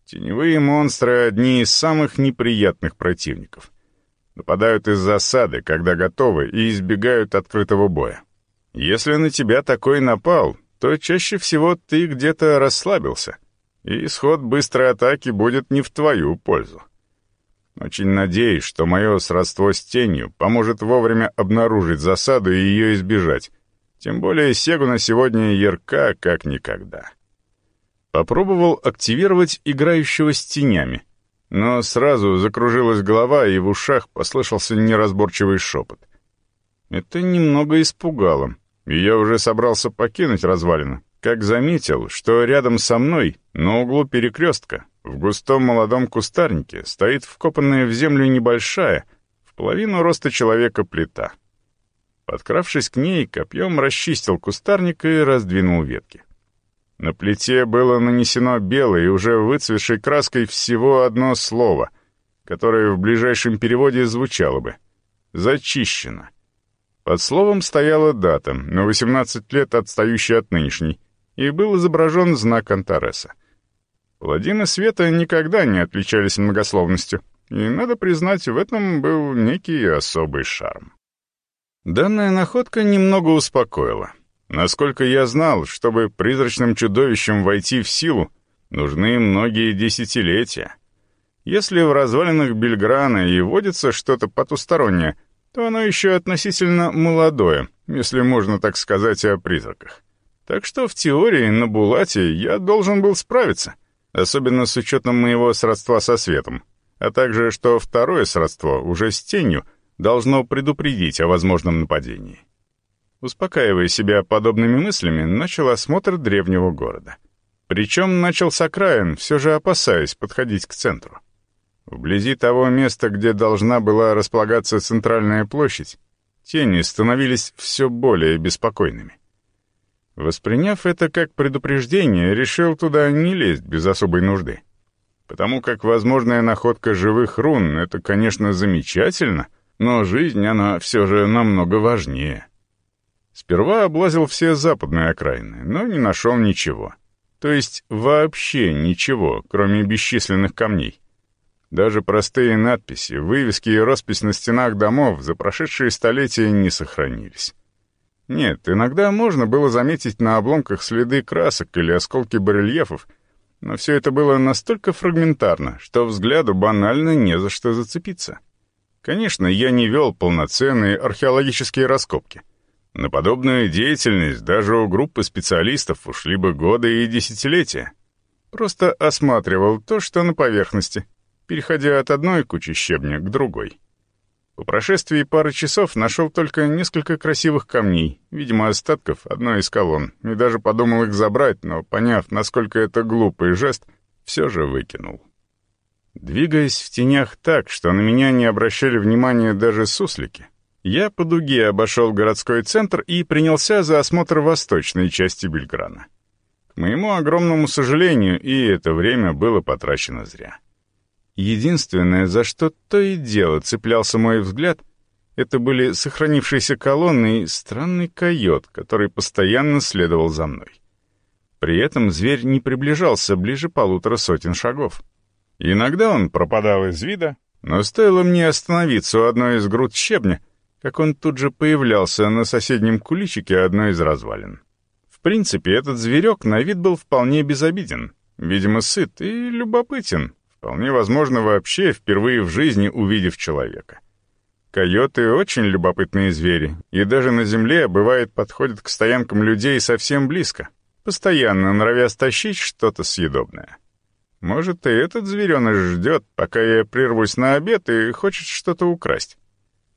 Теневые монстры — одни из самых неприятных противников. Нападают из засады, когда готовы, и избегают открытого боя. Если на тебя такой напал, то чаще всего ты где-то расслабился, и исход быстрой атаки будет не в твою пользу. Очень надеюсь, что мое сродство с тенью поможет вовремя обнаружить засаду и ее избежать. Тем более Сегуна сегодня ярка как никогда. Попробовал активировать играющего с тенями, но сразу закружилась голова, и в ушах послышался неразборчивый шепот. Это немного испугало, и я уже собрался покинуть развалину, как заметил, что рядом со мной, на углу перекрестка, в густом молодом кустарнике, стоит вкопанная в землю небольшая, в половину роста человека плита. Подкравшись к ней, копьем расчистил кустарник и раздвинул ветки. На плите было нанесено белой уже выцветшей краской всего одно слово, которое в ближайшем переводе звучало бы «зачищено». Под словом стояла дата, на 18 лет отстающая от нынешней, и был изображен знак Антареса. Паладины света никогда не отличались многословностью, и, надо признать, в этом был некий особый шарм. Данная находка немного успокоила. Насколько я знал, чтобы призрачным чудовищам войти в силу, нужны многие десятилетия. Если в развалинах Бельграна и водится что-то потустороннее, то оно еще относительно молодое, если можно так сказать о призраках. Так что в теории на Булате я должен был справиться, особенно с учетом моего сродства со светом, а также что второе сродство, уже с тенью, должно предупредить о возможном нападении. Успокаивая себя подобными мыслями, начал осмотр древнего города. Причем начал с окраин, все же опасаясь подходить к центру. Вблизи того места, где должна была располагаться центральная площадь, тени становились все более беспокойными. Восприняв это как предупреждение, решил туда не лезть без особой нужды. Потому как возможная находка живых рун — это, конечно, замечательно, но жизнь, она все же намного важнее. Сперва облазил все западные окраины, но не нашел ничего. То есть вообще ничего, кроме бесчисленных камней. Даже простые надписи, вывески и роспись на стенах домов за прошедшие столетия не сохранились. Нет, иногда можно было заметить на обломках следы красок или осколки барельефов, но все это было настолько фрагментарно, что взгляду банально не за что зацепиться. Конечно, я не вел полноценные археологические раскопки. На подобную деятельность даже у группы специалистов ушли бы годы и десятилетия. Просто осматривал то, что на поверхности, переходя от одной кучи щебня к другой. По прошествии пары часов нашел только несколько красивых камней, видимо, остатков одной из колонн, и даже подумал их забрать, но, поняв, насколько это глупый жест, все же выкинул. Двигаясь в тенях так, что на меня не обращали внимания даже суслики, я по дуге обошел городской центр и принялся за осмотр восточной части Бельграна. К моему огромному сожалению, и это время было потрачено зря. Единственное, за что то и дело цеплялся мой взгляд, это были сохранившиеся колонны и странный койот, который постоянно следовал за мной. При этом зверь не приближался ближе полутора сотен шагов. Иногда он пропадал из вида, но стоило мне остановиться у одной из груд щебня, как он тут же появлялся на соседнем куличике одной из развалин. В принципе, этот зверек на вид был вполне безобиден, видимо, сыт и любопытен, Вполне возможно, вообще впервые в жизни увидев человека. Койоты — очень любопытные звери, и даже на земле, бывает, подходят к стоянкам людей совсем близко, постоянно норовя стащить что-то съедобное. Может, и этот звереныш ждет, пока я прервусь на обед и хочет что-то украсть.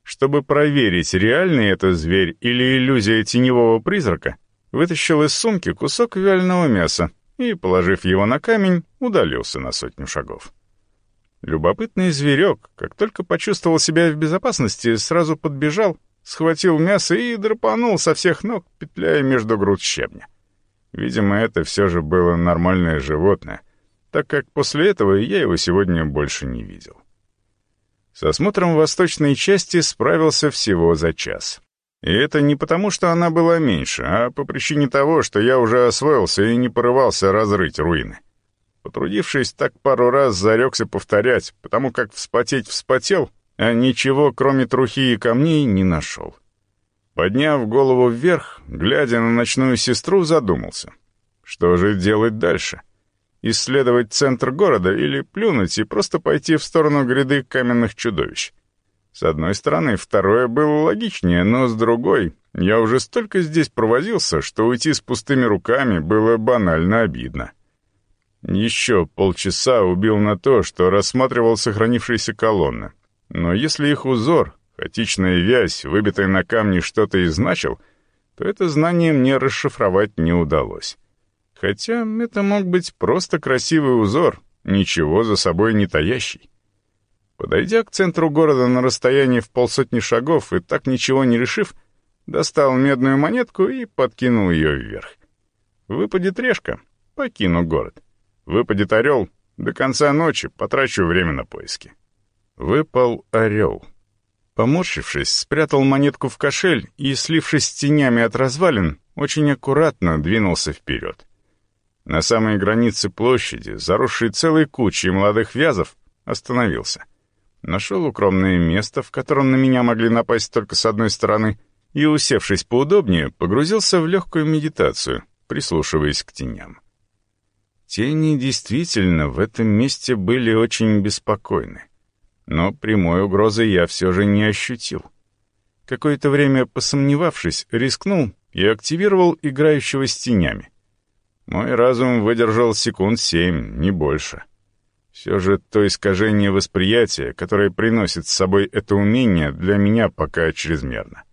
Чтобы проверить, реальный это зверь или иллюзия теневого призрака, вытащил из сумки кусок вяленого мяса и, положив его на камень, удалился на сотню шагов. Любопытный зверек, как только почувствовал себя в безопасности, сразу подбежал, схватил мясо и драпанул со всех ног, петляя между груд щебня. Видимо, это все же было нормальное животное, так как после этого я его сегодня больше не видел. С осмотром восточной части справился всего за час. И это не потому, что она была меньше, а по причине того, что я уже освоился и не порывался разрыть руины. Потрудившись так пару раз, зарекся повторять, потому как вспотеть вспотел, а ничего, кроме трухи и камней, не нашел. Подняв голову вверх, глядя на ночную сестру, задумался. Что же делать дальше? Исследовать центр города или плюнуть и просто пойти в сторону гряды каменных чудовищ? С одной стороны, второе было логичнее, но с другой, я уже столько здесь провозился, что уйти с пустыми руками было банально обидно. Еще полчаса убил на то, что рассматривал сохранившиеся колонны. Но если их узор, хаотичная вязь, выбитая на камне что-то и значил, то это знание мне расшифровать не удалось. Хотя это мог быть просто красивый узор, ничего за собой не таящий. Подойдя к центру города на расстоянии в полсотни шагов и так ничего не решив, достал медную монетку и подкинул ее вверх. Выпадет решка, покину город. Выпадет орел, до конца ночи потрачу время на поиски. Выпал орел. Поморщившись, спрятал монетку в кошель и, слившись с тенями от развалин, очень аккуратно двинулся вперед. На самой границе площади, заросшей целой кучей молодых вязов, остановился. Нашел укромное место, в котором на меня могли напасть только с одной стороны, и, усевшись поудобнее, погрузился в легкую медитацию, прислушиваясь к теням. Тени действительно в этом месте были очень беспокойны. Но прямой угрозы я все же не ощутил. Какое-то время посомневавшись, рискнул и активировал играющего с тенями. Мой разум выдержал секунд семь, не больше. Все же то искажение восприятия, которое приносит с собой это умение, для меня пока чрезмерно.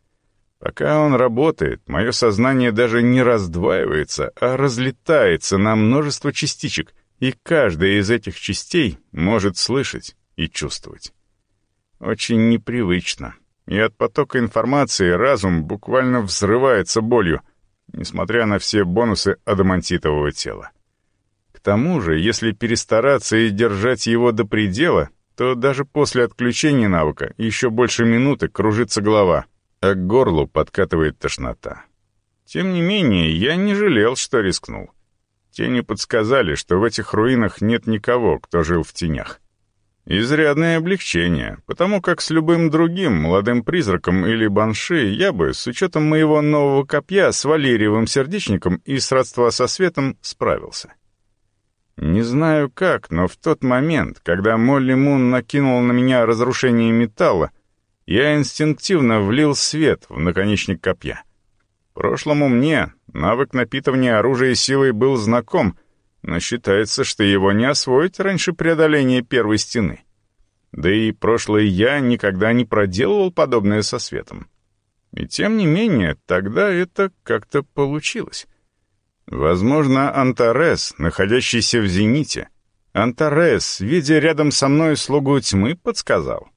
Пока он работает, мое сознание даже не раздваивается, а разлетается на множество частичек, и каждая из этих частей может слышать и чувствовать. Очень непривычно, и от потока информации разум буквально взрывается болью, несмотря на все бонусы адамантитового тела. К тому же, если перестараться и держать его до предела, то даже после отключения навыка еще больше минуты кружится голова — а к горлу подкатывает тошнота. Тем не менее, я не жалел, что рискнул. Тени подсказали, что в этих руинах нет никого, кто жил в тенях. Изрядное облегчение, потому как с любым другим молодым призраком или банши я бы, с учетом моего нового копья с валериевым сердечником и сродства со светом, справился. Не знаю как, но в тот момент, когда Молли Мун накинул на меня разрушение металла, я инстинктивно влил свет в наконечник копья. Прошлому мне навык напитывания оружия силой был знаком, но считается, что его не освоить раньше преодоления первой стены. Да и прошлый я никогда не проделывал подобное со светом. И тем не менее, тогда это как-то получилось. Возможно, Антарес, находящийся в зените, Антарес, видя рядом со мной слугу тьмы, подсказал.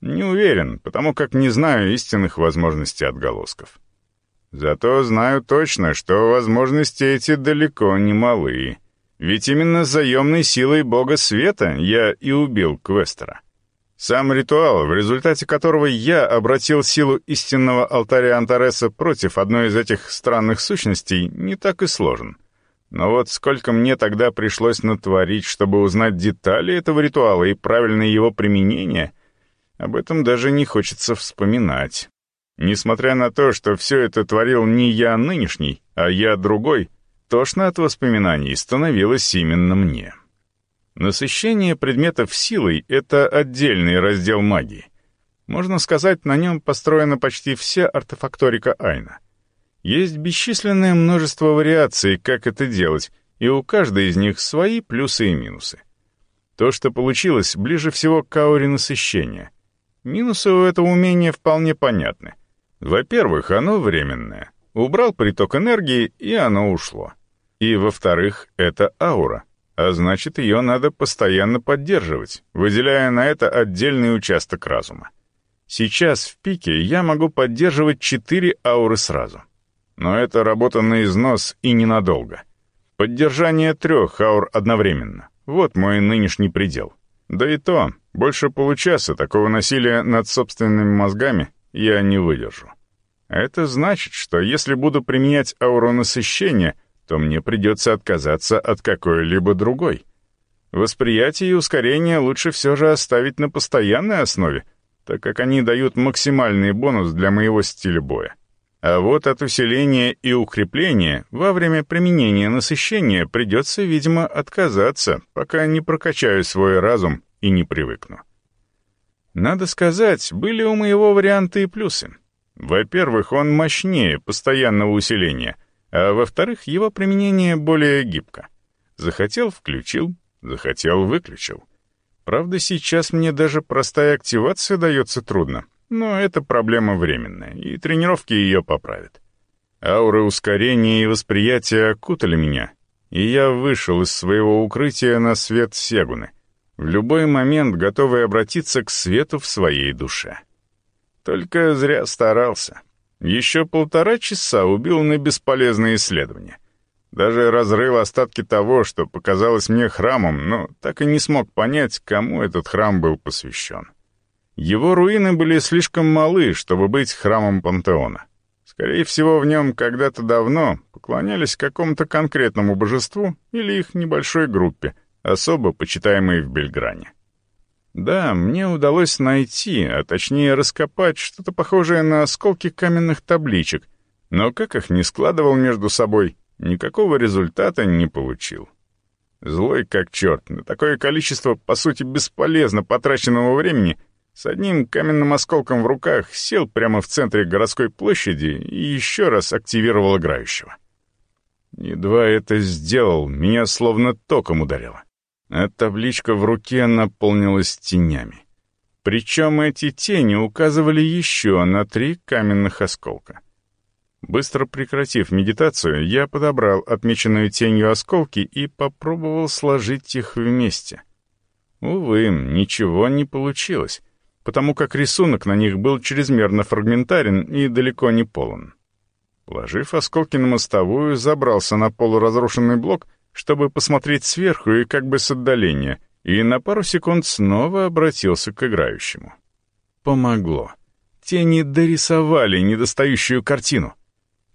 Не уверен, потому как не знаю истинных возможностей отголосков. Зато знаю точно, что возможности эти далеко не малые. Ведь именно заемной силой бога света я и убил Квестера. Сам ритуал, в результате которого я обратил силу истинного алтаря Антареса против одной из этих странных сущностей, не так и сложен. Но вот сколько мне тогда пришлось натворить, чтобы узнать детали этого ритуала и правильное его применение — об этом даже не хочется вспоминать. Несмотря на то, что все это творил не я нынешний, а я другой, тошно от воспоминаний становилось именно мне. Насыщение предметов силой — это отдельный раздел магии. Можно сказать, на нем построена почти вся артефакторика Айна. Есть бесчисленное множество вариаций, как это делать, и у каждой из них свои плюсы и минусы. То, что получилось, ближе всего к ауре насыщения — Минусы у этого умения вполне понятны. Во-первых, оно временное. Убрал приток энергии, и оно ушло. И, во-вторых, это аура, а значит, ее надо постоянно поддерживать, выделяя на это отдельный участок разума. Сейчас в пике я могу поддерживать четыре ауры сразу. Но это работа на износ и ненадолго. Поддержание трех аур одновременно — вот мой нынешний предел. Да и то, больше получаса такого насилия над собственными мозгами я не выдержу. Это значит, что если буду применять ауру насыщения, то мне придется отказаться от какой-либо другой. Восприятие и ускорение лучше все же оставить на постоянной основе, так как они дают максимальный бонус для моего стиля боя. А вот от усиления и укрепления во время применения насыщения придется, видимо, отказаться, пока не прокачаю свой разум и не привыкну. Надо сказать, были у моего варианта и плюсы. Во-первых, он мощнее постоянного усиления, а во-вторых, его применение более гибко. Захотел — включил, захотел — выключил. Правда, сейчас мне даже простая активация дается трудно, но это проблема временная, и тренировки ее поправят. Ауры ускорения и восприятия окутали меня, и я вышел из своего укрытия на свет Сегуны, в любой момент готовый обратиться к свету в своей душе. Только зря старался. Еще полтора часа убил на бесполезные исследования. Даже разрыл остатки того, что показалось мне храмом, но так и не смог понять, кому этот храм был посвящен. Его руины были слишком малы, чтобы быть храмом пантеона. Скорее всего, в нем когда-то давно поклонялись какому-то конкретному божеству или их небольшой группе, особо почитаемой в Бельгране. Да, мне удалось найти, а точнее раскопать что-то похожее на осколки каменных табличек, но как их не складывал между собой, никакого результата не получил. Злой как черт, на такое количество, по сути, бесполезно потраченного времени — с одним каменным осколком в руках сел прямо в центре городской площади и еще раз активировал играющего. Едва это сделал, меня словно током ударило. А табличка в руке наполнилась тенями. Причем эти тени указывали еще на три каменных осколка. Быстро прекратив медитацию, я подобрал отмеченную тенью осколки и попробовал сложить их вместе. Увы, ничего не получилось потому как рисунок на них был чрезмерно фрагментарен и далеко не полон. Положив осколки на мостовую, забрался на полуразрушенный блок, чтобы посмотреть сверху и как бы с отдаления, и на пару секунд снова обратился к играющему. Помогло. Тени дорисовали недостающую картину.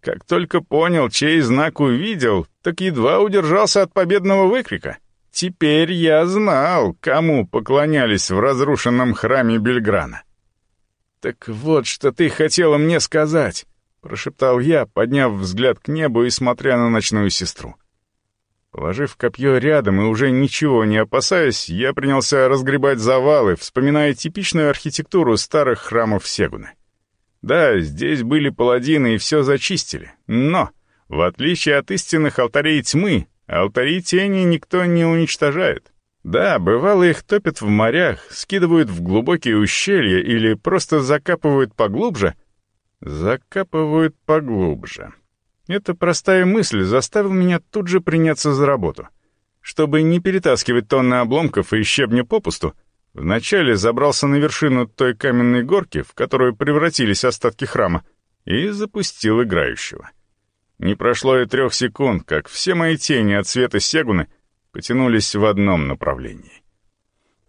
Как только понял, чей знак увидел, так едва удержался от победного выкрика. Теперь я знал, кому поклонялись в разрушенном храме Бельграна. «Так вот, что ты хотела мне сказать», — прошептал я, подняв взгляд к небу и смотря на ночную сестру. Положив копье рядом и уже ничего не опасаясь, я принялся разгребать завалы, вспоминая типичную архитектуру старых храмов Сегуны. Да, здесь были паладины и все зачистили, но, в отличие от истинных алтарей тьмы, Алтари тени никто не уничтожает. Да, бывало их топят в морях, скидывают в глубокие ущелья или просто закапывают поглубже. Закапывают поглубже. Эта простая мысль заставила меня тут же приняться за работу. Чтобы не перетаскивать тонны обломков и щебня попусту, вначале забрался на вершину той каменной горки, в которую превратились остатки храма, и запустил играющего. Не прошло и трех секунд, как все мои тени от цвета сегуны потянулись в одном направлении.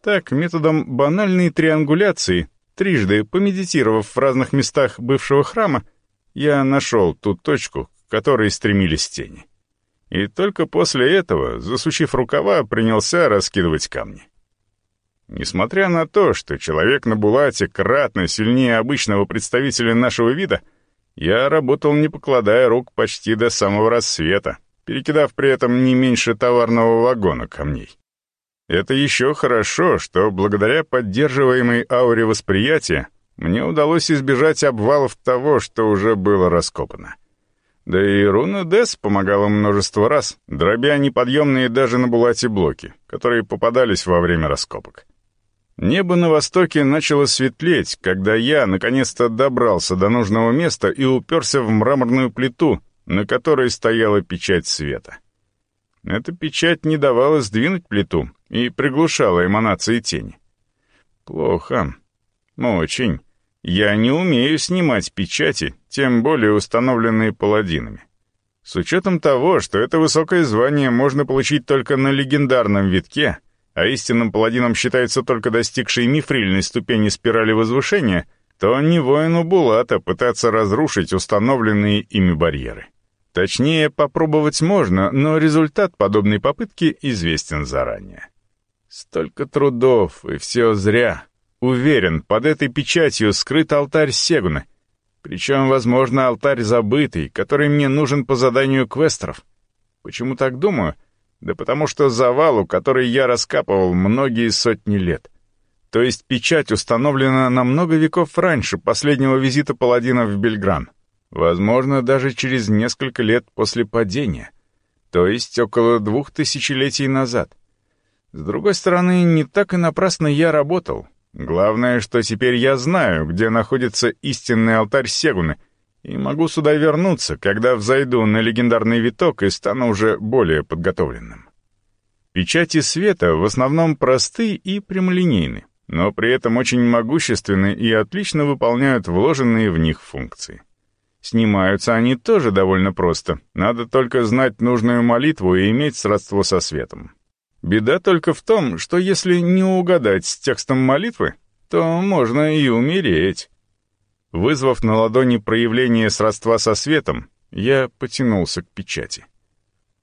Так, методом банальной триангуляции, трижды помедитировав в разных местах бывшего храма, я нашел ту точку, к которой стремились тени. И только после этого, засучив рукава, принялся раскидывать камни. Несмотря на то, что человек на Булате кратно сильнее обычного представителя нашего вида — я работал, не покладая рук, почти до самого рассвета, перекидав при этом не меньше товарного вагона камней. Это еще хорошо, что благодаря поддерживаемой ауре восприятия мне удалось избежать обвалов того, что уже было раскопано. Да и руна Дес помогала множество раз, дробя неподъемные даже на булате блоки, которые попадались во время раскопок. Небо на востоке начало светлеть, когда я наконец-то добрался до нужного места и уперся в мраморную плиту, на которой стояла печать света. Эта печать не давала сдвинуть плиту и приглушала эманации тени. Плохо. Очень. Я не умею снимать печати, тем более установленные паладинами. С учетом того, что это высокое звание можно получить только на легендарном витке, а истинным паладином считается только достигший мифрильной ступени спирали возвышения, то не воину Булата пытаться разрушить установленные ими барьеры. Точнее, попробовать можно, но результат подобной попытки известен заранее. Столько трудов, и все зря. Уверен, под этой печатью скрыт алтарь Сегуны. Причем, возможно, алтарь забытый, который мне нужен по заданию квестеров. Почему так думаю? Да потому что завалу, который я раскапывал многие сотни лет. То есть печать установлена на много веков раньше последнего визита паладина в Бельгран. Возможно, даже через несколько лет после падения. То есть около двух тысячелетий назад. С другой стороны, не так и напрасно я работал. Главное, что теперь я знаю, где находится истинный алтарь Сегуны — и могу сюда вернуться, когда взойду на легендарный виток и стану уже более подготовленным. Печати света в основном просты и прямолинейны, но при этом очень могущественны и отлично выполняют вложенные в них функции. Снимаются они тоже довольно просто, надо только знать нужную молитву и иметь сродство со светом. Беда только в том, что если не угадать с текстом молитвы, то можно и умереть. Вызвав на ладони проявление сродства со светом, я потянулся к печати.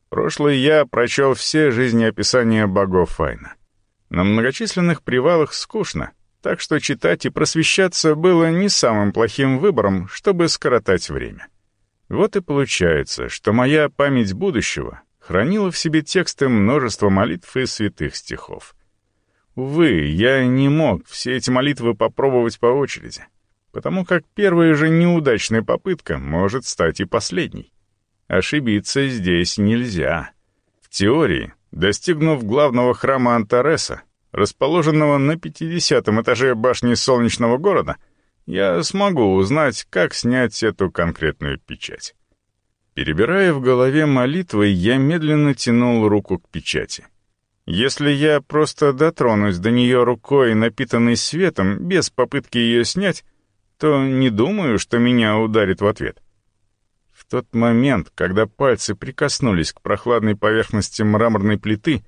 Прошлый я прочел все жизнеописания богов Файна. На многочисленных привалах скучно, так что читать и просвещаться было не самым плохим выбором, чтобы скоротать время. Вот и получается, что моя память будущего хранила в себе тексты множества молитв и святых стихов. Увы, я не мог все эти молитвы попробовать по очереди, потому как первая же неудачная попытка может стать и последней. Ошибиться здесь нельзя. В теории, достигнув главного храма Антареса, расположенного на 50 этаже башни Солнечного города, я смогу узнать, как снять эту конкретную печать. Перебирая в голове молитвы, я медленно тянул руку к печати. Если я просто дотронусь до нее рукой, напитанной светом, без попытки ее снять, то не думаю, что меня ударит в ответ тот момент, когда пальцы прикоснулись к прохладной поверхности мраморной плиты,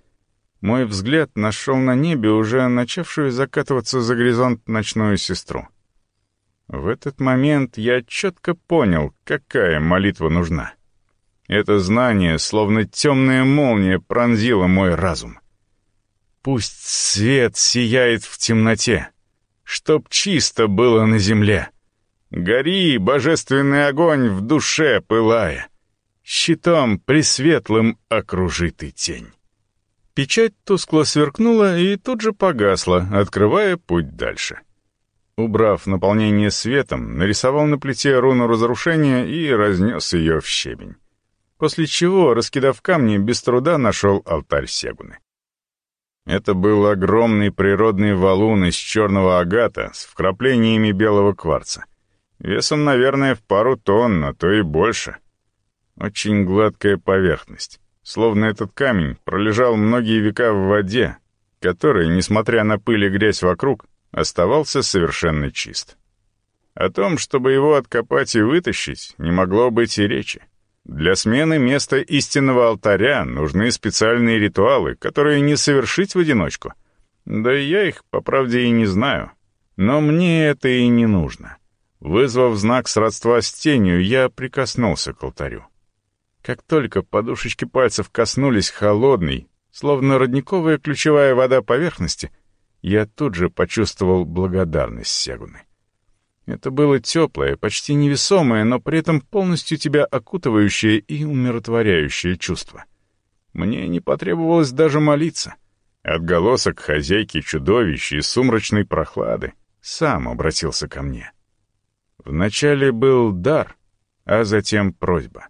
мой взгляд нашел на небе уже начавшую закатываться за горизонт ночную сестру. В этот момент я четко понял, какая молитва нужна. Это знание, словно темная молния, пронзило мой разум. Пусть свет сияет в темноте, чтоб чисто было на земле, Гори, божественный огонь в душе пылая, Щитом пресветлым окружи ты тень. Печать тускло сверкнула и тут же погасла, открывая путь дальше. Убрав наполнение светом, нарисовал на плите руну разрушения и разнес ее в щебень. После чего, раскидав камни, без труда нашел алтарь Сегуны. Это был огромный природный валун из черного агата с вкраплениями белого кварца. Весом, наверное, в пару тонн, а то и больше. Очень гладкая поверхность. Словно этот камень пролежал многие века в воде, который, несмотря на пыль и грязь вокруг, оставался совершенно чист. О том, чтобы его откопать и вытащить, не могло быть и речи. Для смены места истинного алтаря нужны специальные ритуалы, которые не совершить в одиночку. Да и я их, по правде, и не знаю. Но мне это и не нужно. Вызвав знак сродства с тенью, я прикоснулся к алтарю. Как только подушечки пальцев коснулись холодной, словно родниковая ключевая вода поверхности, я тут же почувствовал благодарность Сегуны. Это было теплое, почти невесомое, но при этом полностью тебя окутывающее и умиротворяющее чувство. Мне не потребовалось даже молиться. Отголосок хозяйки чудовищ и сумрачной прохлады сам обратился ко мне. Вначале был дар, а затем просьба.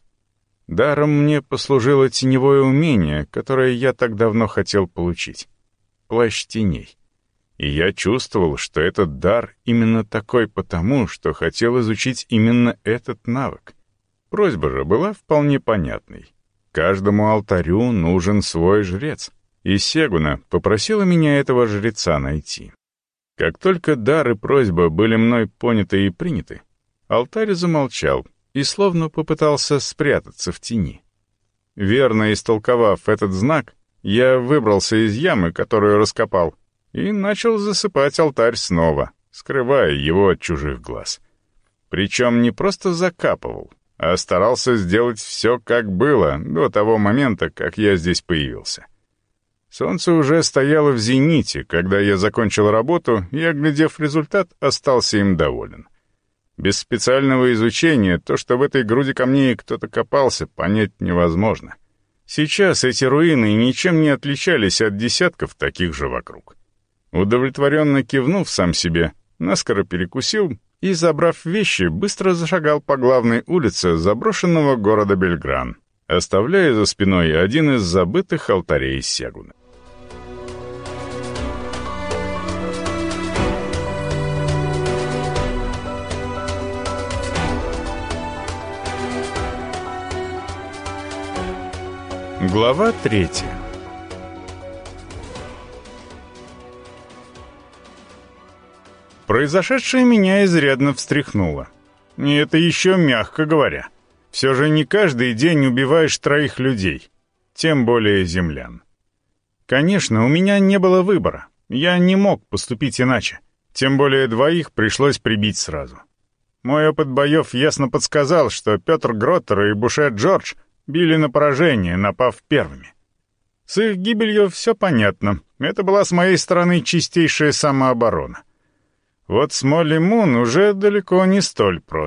Даром мне послужило теневое умение, которое я так давно хотел получить. Плащ теней. И я чувствовал, что этот дар именно такой потому, что хотел изучить именно этот навык. Просьба же была вполне понятной. Каждому алтарю нужен свой жрец, и Сегуна попросила меня этого жреца найти. Как только дар и просьба были мной поняты и приняты, алтарь замолчал и словно попытался спрятаться в тени. Верно истолковав этот знак, я выбрался из ямы, которую раскопал, и начал засыпать алтарь снова, скрывая его от чужих глаз. Причем не просто закапывал, а старался сделать все как было до того момента, как я здесь появился. Солнце уже стояло в зените, когда я закончил работу и, оглядев результат, остался им доволен. Без специального изучения то, что в этой груди камней кто-то копался, понять невозможно. Сейчас эти руины ничем не отличались от десятков таких же вокруг. Удовлетворенно кивнув сам себе, наскоро перекусил и, забрав вещи, быстро зашагал по главной улице заброшенного города Бельгран, оставляя за спиной один из забытых алтарей Сегуна. Глава третья Произошедшее меня изрядно встряхнуло. И это еще мягко говоря. Все же не каждый день убиваешь троих людей, тем более землян. Конечно, у меня не было выбора. Я не мог поступить иначе. Тем более двоих пришлось прибить сразу. Мой опыт боев ясно подсказал, что Петр Гроттер и Буше Джордж били на поражение, напав первыми. С их гибелью все понятно. Это была с моей стороны чистейшая самооборона. Вот с Молли Мун уже далеко не столь просто.